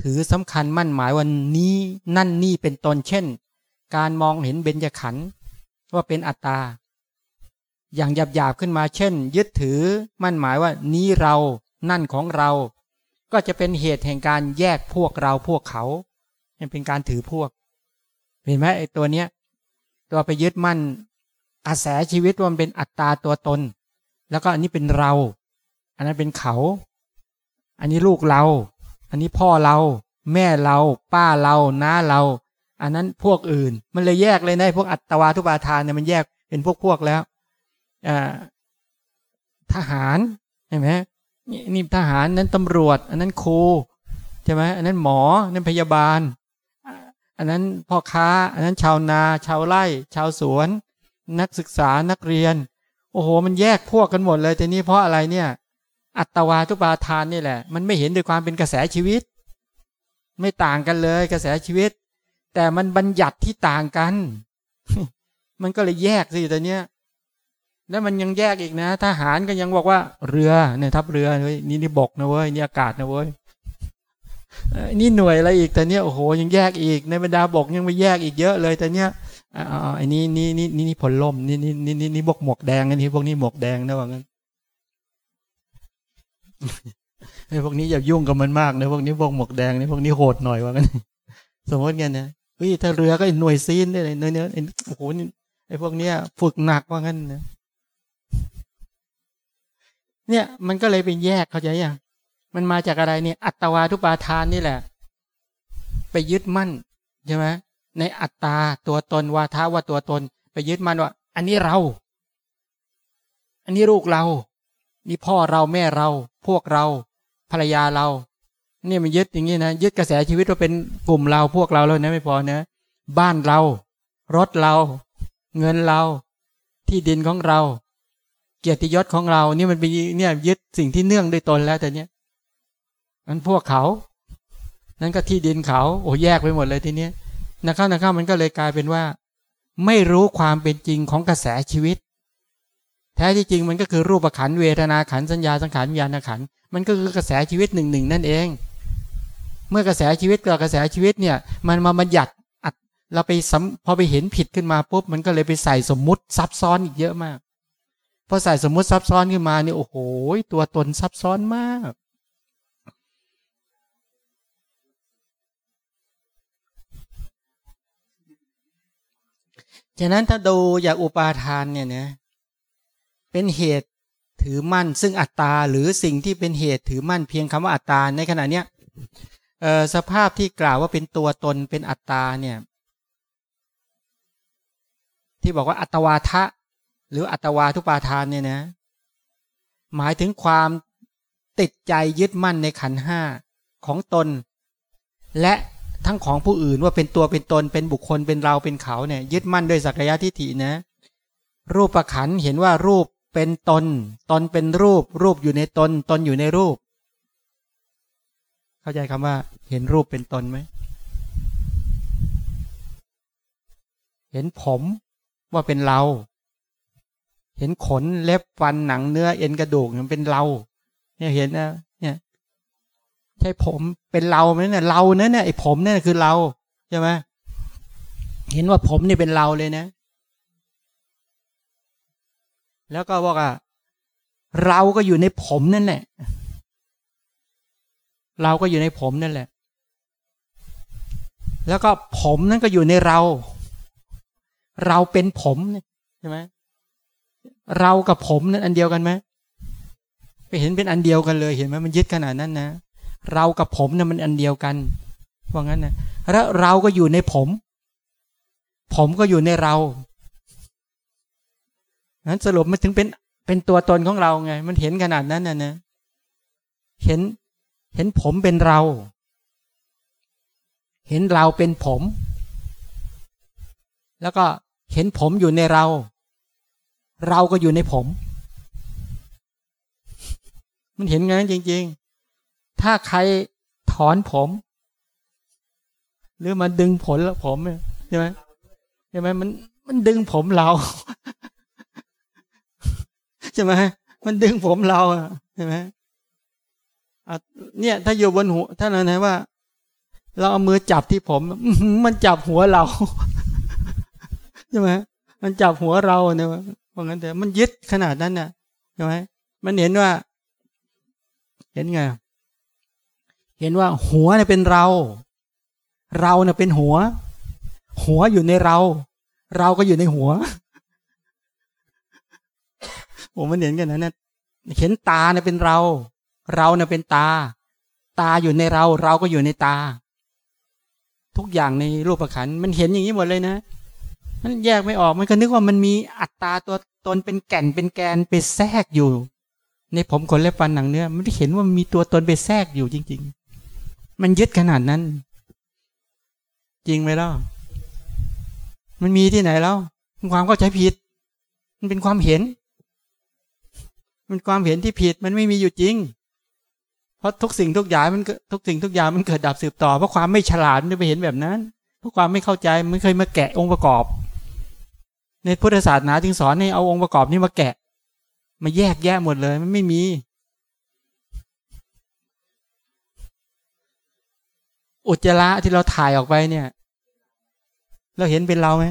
[SPEAKER 1] ถือสำคัญมั่นหมายวันนี้นั่นนี่เป็นตนเช่น การมองเห็นเบญจขันธ์ว่าเป็นอัตตา อย่างหยาบหยาบขึ้นมาเช่น ยึดถือมั่นหมายว่านี้เรานั่นของเรา ก็จะเป็นเหตุแห่งการแยกพวกเราพวกเขาเป็นการถือพวก เห็นไหมไอ้ตัวเนี้ย ตัวไปยึดมั่นอาศัยชีวิตว่ามันเป็นอัตตาตัวตน แล้วก็อันนี้เป็นเรา อันนั้นเป็นเขา อันนี้ลูกเรา อันนี้พ่อเรา แม่เรา ป้าเราน้าเรา อันนั้นพวกอื่น มันเลยแยกเลยนะพวกอัตวาทุบาทานเนี่ยมันแยกเป็นพวกพวกแล้วอทหารเห็นไหมนี่ทหารนั้นตำรวจ อันนั้นครูใช่ไหมอันนั้นหมออันนั้นพยาบาล อันนั้นพ่อค้า อันนั้นชาวนา ชาวไร่ ชาวสวน นักศึกษานักเรียน โอ้โห มันแยกพวกกันหมดเลยแต่นี้เพราะอะไรเนี่ย อัตวาทุบาทานนี่แหละ มันไม่เห็นด้วยความเป็นกระแสชีวิต ไม่ต่างกันเลยกระแสชีวิต แต่มันบัญญัติที่ต่างกัน มันก็เลยแยกสิแต่เนี้ยแล้วมันยังแยกอีกนะทหารก็ยังบอกว่า เรือเนี่ยทัพเรือเว้ยนี่นี่บกนะเว้ยนี่อากาศนะเว้ยนี่หน่วยอะไรอีกแต่เนี้ยโอ้โหยังแยกอีกในบรรดาบกยังไม่แยกอีกเยอะเลยแต่เนี้ยอ๋อไอ้นี่นี่นี่นี่นี่ผลลมนี่นี่นี่นี่นี่บกหมวกแดงอันนี้พวกนี้หมวกแดงนะว่างั้น ไอ้พวกนี้อย่ายุ่งกับมันมากนะพวกนี้พวกหมวกแดงนี่พวกนี้โหดหน่อยว่างั้นสมมติไงนะฮ้ยถ้าเรือก็หน่วยซีนได้เลยเนื้อเนื้อโอ้โหไอ้พวกเนี้ยฝึกหนักว่างั้นนะเนี่ยมันก็เลยเป็นแยกเข้าใจยังมันมาจากอะไรเนี่ย อัตวาทุปาทานนี่แหละ ไปยึดมั่นใช่ไหมในอัตตาตัวตนวาทาว่าตัวตน ไปยึดมั่นว่า อันนี้เรา อันนี้ลูกเรา นี่พ่อเราแม่เรา พวกเรา ภรรยาเราเนี่ยมันยึดอย่างนี้นะยึดกระแสชีวิตว่าเป็นกลุ่มเราพวกเราแล้วนะไม่พอนะ บ้านเรา รถเรา เงินเรา ที่ดินของเรา เกียรติยศของเรานี่มันเป็นเนี่ยยึดสิ่งที่เนื่องด้วยตนแล้วแต่เนี้ยมันพวกเขา นั่นก็ที่ดินเขา โอ้แยกไปหมดเลยทีเนี้ยนะครับนะครับมันก็เลยกลายเป็นว่า ไม่รู้ความเป็นจริงของกระแสชีวิต แท้ที่จริงมันก็คือรูปขันเวทนาขันสัญญาสังขารวิญญาณขันมันก็คือกระแสชีวิตหนึ่งหนึ่งนั่นเอง เมื่อกระแสชีวิตกับกระแสชีวิตเนี่ยมันมาบัญญัติเราไปพอไปเห็นผิดขึ้นมาปุ๊บมันก็เลยไปใส่สมมุติซับซ้อนอีกเยอะมากพอใส่สมมุติซับซ้อนขึ้นมาเนี่ยโอ้โหตัวตนซับซ้อนมาก ฉะนั้นถ้าดูอย่างอุปาทานเนี่ยนะ เป็นเหตุถือมั่น ซึ่งอัตตาหรือสิ่งที่เป็นเหตุถือมั่นเพียงคำว่าอัตตาในขณะเนี้ยสภาพที่กล่าวว่าเป็นตัวตนเป็นอัตตาเนี่ยที่บอกว่าอัตวาทะ หรืออัตวาทุปาทานเนี่ยนะ หมายถึงความติดใจยึดมั่นในขันห้าของตน และทั้งของผู้อื่นว่าเป็นตัวเป็นตนเป็นบุคคลเป็นเราเป็นเขาเนี่ยยึดมั่นด้วยสักยะทิฏฐินะ รูปประขันเห็นว่ารูป เป็นตน ตนเป็นรูป รูปอยู่ในตน ตนอยู่ในรูป เข้าใจคำว่า เห็นรูปเป็นตนไหม เห็นผมว่าเป็นเรา เห็นขนเล็บฟันหนังเนื้อเอ็นกระดูกมันเป็นเรา เนี่ยเห็นนะ เนี่ยใช่ผมเป็นเราไหมเนี่ยเราเนี่ยไอ้ผมเนี่ยคือเราใช่ไหมเห็นว่าผมนี่เป็นเราเลยนะ แล้วก็บอกว่าเราก็อยู่ในผมนั่นแหละ เราก็อยู่ในผมนั่นแหละ แล้วก็ผมนั่นก็อยู่ในเรา เราเป็นผมใช่ไหมเรากับผมนั้นอันเดียวกันไหมไปเห็นเป็นอันเดียวกันเลยเห็นไหมมันยึดขนาดนั้นนะเรากับผมนั้นมันอันเดียวกันว่างั้นนะแล้วเราก็อยู่ในผม ผมก็อยู่ในเรา นั้นสรุปมันถึงเป็นเป็นตัวตนของเราไง มันเห็นขนาดนั้นนะนะเห็นเห็นผมเป็นเรา เห็นเราเป็นผม แล้วก็เห็นผมอยู่ในเรา เราก็อยู่ในผม มันเห็นงั้นจริง ๆ ถ้าใครถอนผม หรือมาดึงผลแล้วผมใช่ไหมใช่ไหมมันมันดึงผมเรา ใช่ไหมมันดึงผมเราใช่ไหมเนี่ย ถ้าอยู่บนหัวท่านนะว่า เราเอามือจับที่ผมมันจับหัวเราใช่ไหมมันจับหัวเราเนี่ยเพราะงั้นแต่มันยึดขนาดนั้นน่ะใช่ไหมมันเห็นว่า เห็นไงเห็นว่าหัวเนี่ยเป็นเรา เราเนี่ยเป็นหัว หัวอยู่ในเรา เราก็อยู่ในหัว ผมมันเห็นกันนะเนี่ยเห็นตาเนี่ยเป็นเรา เราเนี่ยเป็นตา ตาอยู่ในเรา เราก็อยู่ในตา ทุกอย่างในรูปประคันมันเห็นอย่างนี้หมดเลยนะมันแยกไม่ออกมันก็นึกว่ามันมีอัตตาตัวตนเป็นแก่นเป็นแกนไปแทรกอยู่ ในผมขนเล็บฟันหนังเนื้อมันเห็นว่ามีตัวตนไปแทรกอยู่จริง ๆ มันยึดขนาดนั้น จริงไหมล่ะมันมีที่ไหนแล้วความเข้าใจผิด มันเป็นความเห็น มันความเห็นที่ผิดมันไม่มีอยู่จริง เพราะทุกสิ่งทุกอย่างมันทุกสิ่งทุกอย่างมันเกิดดับสืบต่อเพราะความไม่ฉลาดมันไปเห็นแบบนั้นเพราะความไม่เข้าใจมันเคยมาแกะองค์ประกอบ ในพุทธศาสนาจึงสอนให้เอาองค์ประกอบนี้มาแกะ มาแยกแยะหมดเลยมันไม่มี อุจจาระที่เราถ่ายออกไปเนี่ย เราเห็นเป็นเราไหม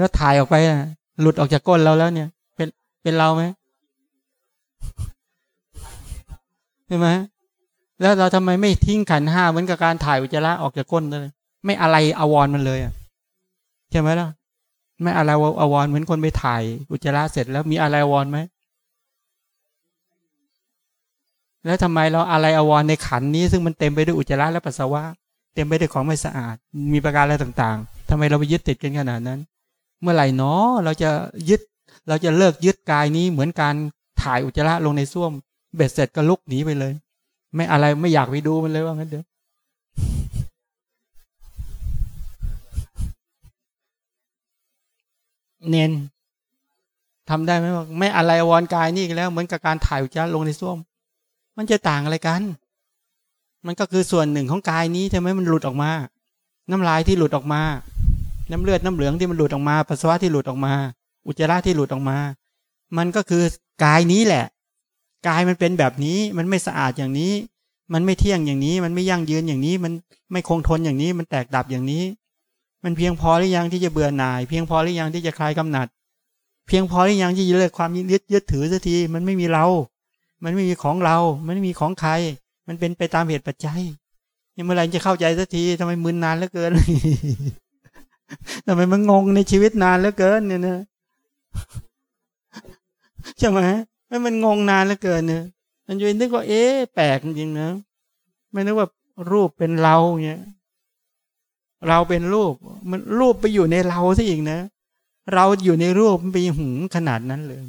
[SPEAKER 1] แล้วถ่ายออกไปอะ หลุดออกจากก้นเราแล้วเนี่ย เป็นเป็นเราไหมใช่ไหมแล้วเราทำไมไม่ทิ้งขันห้าเหมือนกับการถ่ายอุจจาระออกจากก้นเลย ไม่อะไรอววรมันเลยอะใช่ไหมล่ะ ไม่อะไรอววรเหมือนคนไปถ่ายอุจจาระเสร็จแล้วมีอะไรอววรไหมแล้วทำไมเราอะไรอววรในขันนี้ซึ่งมันเต็มไปด้วยอุจจาระและปัสสาวะ เต็มไปด้วยของไม่สะอาด มีประการอะไรต่าง ๆทำไมเราไปยึดติดกันขนาดนั้น เมื่อไหร่เนาะเราจะยึด เราจะเลิกยึดกายนี้เหมือนการถ่ายอุจจาระลงในส้วม เบ็ดเสร็จก็ลุกหนีไปเลย ไม่อะไรไม่อยากไปดูมันเลยว่างั้นเด้อเน้นทำได้ไหมว่าไม่อะไรวอนกายนี่แล้ว เหมือนกับการถ่ายอุจจาระลงในส้วม มันจะต่างอะไรกัน มันก็คือส่วนหนึ่งของกายนี้ใช่ไหมมันหลุดออกมา น้ำลายที่หลุดออกมา น้ำเลือดน้ำเหลืองที่มันหลุดออกมาปัสสาวะที่หลุดออกมา อุจจาระที่หลุดออกมา มันก็คือกายนี้แหละ กายมันเป็นแบบนี้มันไม่สะอาดอย่างนี้ มันไม่เที่ยงอย่างนี้ มันไม่ยั่งยืนอย่างนี้ มันไม่คงทนอย่างนี้ มันแตกดับอย่างนี้ มันเพียงพอหรือยังที่จะเบื่อหน่าย เพียงพอหรือยังที่จะคลายกำหนัด เพียงพอหรือยังที่จะเลิกความยึดยึดถือสักทีมันไม่มีเรา มันไม่มีของเรา มันไม่มีของใคร มันเป็นไปตามเหตุปัจจัยยังเมื่อไรจะเข้าใจสักทีทำไมมึนนานเหลือเกิน ทำไมมันงงในชีวิตนานเหลือเกินเนี่ยนะใช่ไหมไม่มันงงนานเหลือเกินเนี่ยมันอยู่นึกว่าเอ๊ะแปลกจริงนะไม่นึกว่ารูปเป็นเราเงี้ยเราเป็นรูป มันรูปไปอยู่ในเราซะอีกนะเราอยู่ในรูปมันไปหุงขนาดนั้นเลย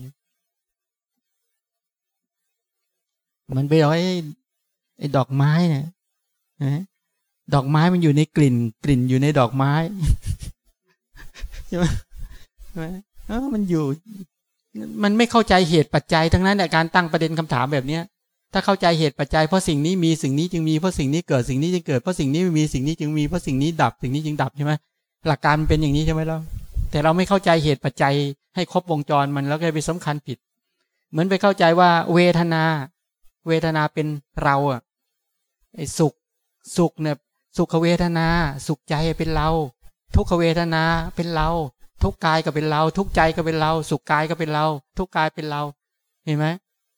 [SPEAKER 1] มันไปเอาไอ้ไอ้ดอกไม้เนี่ยนะ ดอกไม้มันอยู่ในกลิ่น กลิ่นอยู่ในดอกไม้ใช่ไหมใช่ไหมเออมันอยู่ มันไม่เข้าใจเหตุปัจจัยทั้งนั้นในการตั้งประเด็นคำถามแบบเนี้ย ถ้าเข้าใจเหตุปัจจัยเพราะสิ่งนี้มีสิ่งนี้จึงมีเพราะสิ่งนี้เกิดสิ่งนี้จึงเกิดเพราะสิ่งนี้มีสิ่งนี้จึงมีเพราะสิ่งนี้ดับสิ่งนี้จึงดับใช่ไหมหลักการมันเป็นอย่างนี้ใช่ไหมเราแต่เราไม่เข้าใจเหตุปัจจัย ให้ครบวงจรมันแล้วก็ไปสำคัญผิด เหมือนไปเข้าใจว่า เวทนา เวทนาเป็นเราอะไอ้สุขสุขเนี่ย สุขเวทนา สุขใจเป็นเรา ทุกขเวทนาเป็นเรา ทุกกายก็เป็นเรา ทุกใจก็เป็นเรา สุขกายก็เป็นเรา ทุกกายเป็นเรา เห็นไหม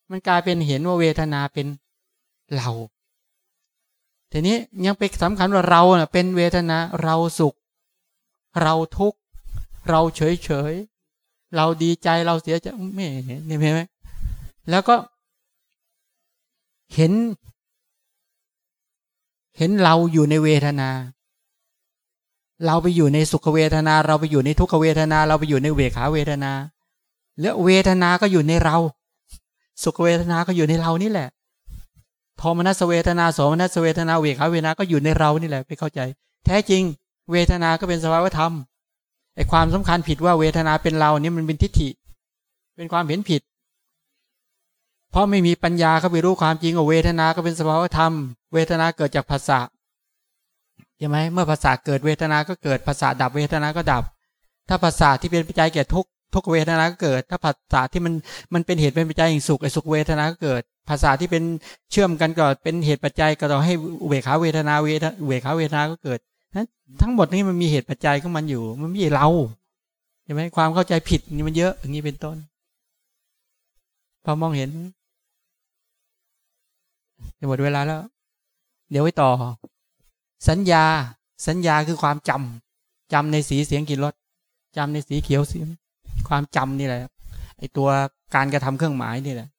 [SPEAKER 1] มันกลายเป็นเห็นว่าเวทนาเป็นเรา ทีนี้ยังไปสำคัญว่าเราเน่ะเป็นเวทนาเราสุข เราทุกข์เราเฉยเฉยเราดีใจเราเสียใจไม่เห็นเห็นไหมแล้วก็ เห็น เห็นเราอยู่ในเวทนา เราไปอยู่ในสุขเวทนา เราไปอยู่ในทุกขเวทนา เราไปอยู่ในเวขาเวทนา แล้วเวทนาก็อยู่ในเรา สุขเวทนาก็อยู่ในเรานี่แหละโทมนัสเวทนาโสมนัสเวทนาเวขาเวทนาก็อยู่ในเรานี่แหละไปเข้าใจ แท้จริง เวทนาก็เป็นสภาวธรรมไอ้ความสำคัญผิดว่าเวทนาเป็นเราเนี่ยมันเป็นทิฏฐิ เป็นความเห็นผิด เพราะไม่มีปัญญาเข้าไปรู้ความจริงว่าเวทนาก็เป็นสภาวธรรม เวทนาเกิดจากภาษาใช่ไหมเมื่อภาษาเกิดเวทนาก็เกิดภาษาดับเวทนาก็ดับ ถ้าภาษาที่เป็นปัจจัยแก่ทุกทุกเวทนาก็เกิด ถ้าภาษาที่มันมันเป็นเหตุเป็นปัจจัยแห่งสุขไอ้สุขเวทนาก็เกิด ภาษาที่เป็นเชื่อมกันก็เป็นเหตุปัจจัยก็ต้อให้เวขาเวทนาเวทเวขาเวทนาก็เกิดทั้งหมดนี้มันมีเหตุปัจจัยของมันอยู่ มันไม่ใช่เราใช่ไหมความเข้าใจผิดนี่มันเยอะอย่างนี้เป็นต้น พอมองเห็น จะหมดเวลาแล้ว เดี๋ยวไว้ต่อ สัญญา สัญญาคือความจำจำในสีเสียงกลิ่นรสจำในสีเขียวสีความจำนี่แหละไอตัวการกระทำเครื่องหมายนี่แหละ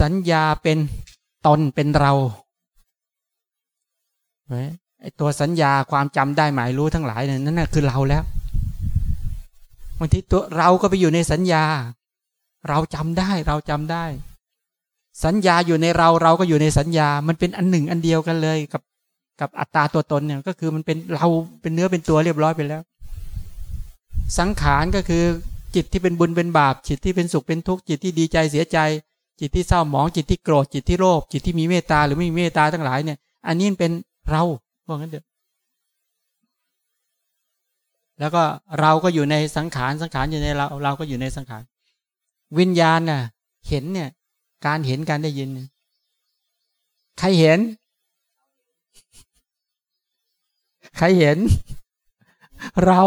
[SPEAKER 1] สัญญาเป็นตนเป็นเราไอตัวสัญญาความจำได้หมายรู้ทั้งหลายเนี่ยนั่นคือเราแล้วบางทีตัวเราก็ไปอยู่ในสัญญา เราจำได้เราจำได้ สัญญาอยู่ในเราเราก็อยู่ในสัญญา มันเป็นอันหนึ่งอันเดียวกันเลยกับกับอัตตาตัวตนเนี่ยก็คือมันเป็นเราเป็นเนื้อเป็นตัวเรียบร้อยไปแล้ว สังขารก็คือจิตที่เป็นบุญเป็นบาป จิตที่เป็นสุขเป็นทุกข์จิตที่ดีใจเสียใจ จิตที่เศร้าหมองจิตที่โกรธจิตที่โลภจิตที่มีเมตตาหรือไม่มีเมตตาทั้งหลายเนี่ย อันนี้เป็นเราว่างั้นเถอะแล้วก็เราก็อยู่ในสังขารสังขารอยู่ในเราเราก็อยู่ในสังขาร วิญญาณน่ะเห็นเนี่ย การเห็นการได้ยิน ใครเห็น ใครเห็น เรา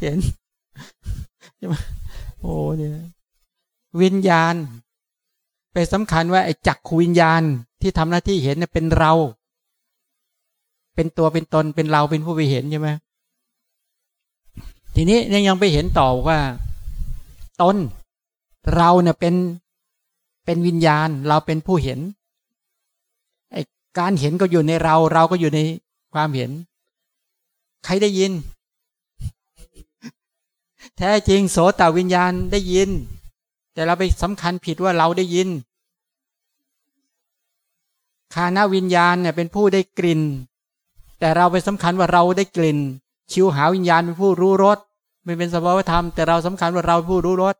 [SPEAKER 1] เห็นใช่ไหมโอ้เนี่ยวิญญาณ ไปสำคัญว่าไอ้จักขวิญญาณที่ทำหน้าที่เห็นเนี่ยเป็นเรา เป็นตัวเป็นตนเป็นเราเป็นผู้ไปเห็นใช่ไหมทีนี้ยังยังไปเห็นต่อว่า ตนเราเนี่ยเป็น เป็นวิญญาณเราเป็นผู้เห็นไอการเห็นก็อยู่ในเรา เราก็อยู่ในความเห็น ใครได้ยิน แท้จริงโสตวิญญาณได้ยิน แต่เราไปสำคัญผิดว่าเราได้ยินคานาวิญญาณเนี่ยเป็นผู้ได้กลิ่น แต่เราไปสำคัญว่าเราได้กลิ่น ชิวหาวิญญาณเป็นผู้รู้รสไม่เป็นสภาวธรรม แต่เราสำคัญว่าเราผู้รู้รส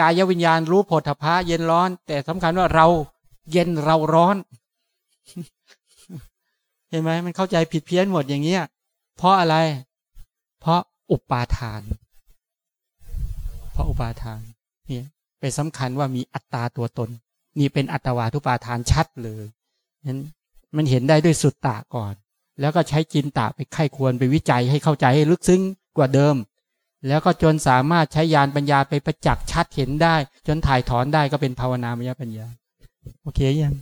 [SPEAKER 1] กายวิญญาณรู้ผลทพะเย็นร้อน แต่สำคัญว่าเราเย็นเราร้อน เห็นไหมมันเข้าใจผิดเพี้ยนหมดอย่างเงี้ย เพราะอะไร เพราะอุปาทาน เพราะอุปาทานเนี่ยไปสำคัญว่ามีอัตตาตัวตน นี่เป็นอัตวาทุปาทานชัดเลยนั้นมันเห็นได้ด้วยสุดตาก่อน แล้วก็ใช้จินตาไปไข้ควรไปวิจัยให้เข้าใจให้ลึกซึ้งกว่าเดิม แล้วก็จนสามารถใช้ยานปัญญาไปประจักษ์ชัดเห็นได้ จนถ่ายถอนได้ก็เป็นภาวนามยปัญญา โอเคยัง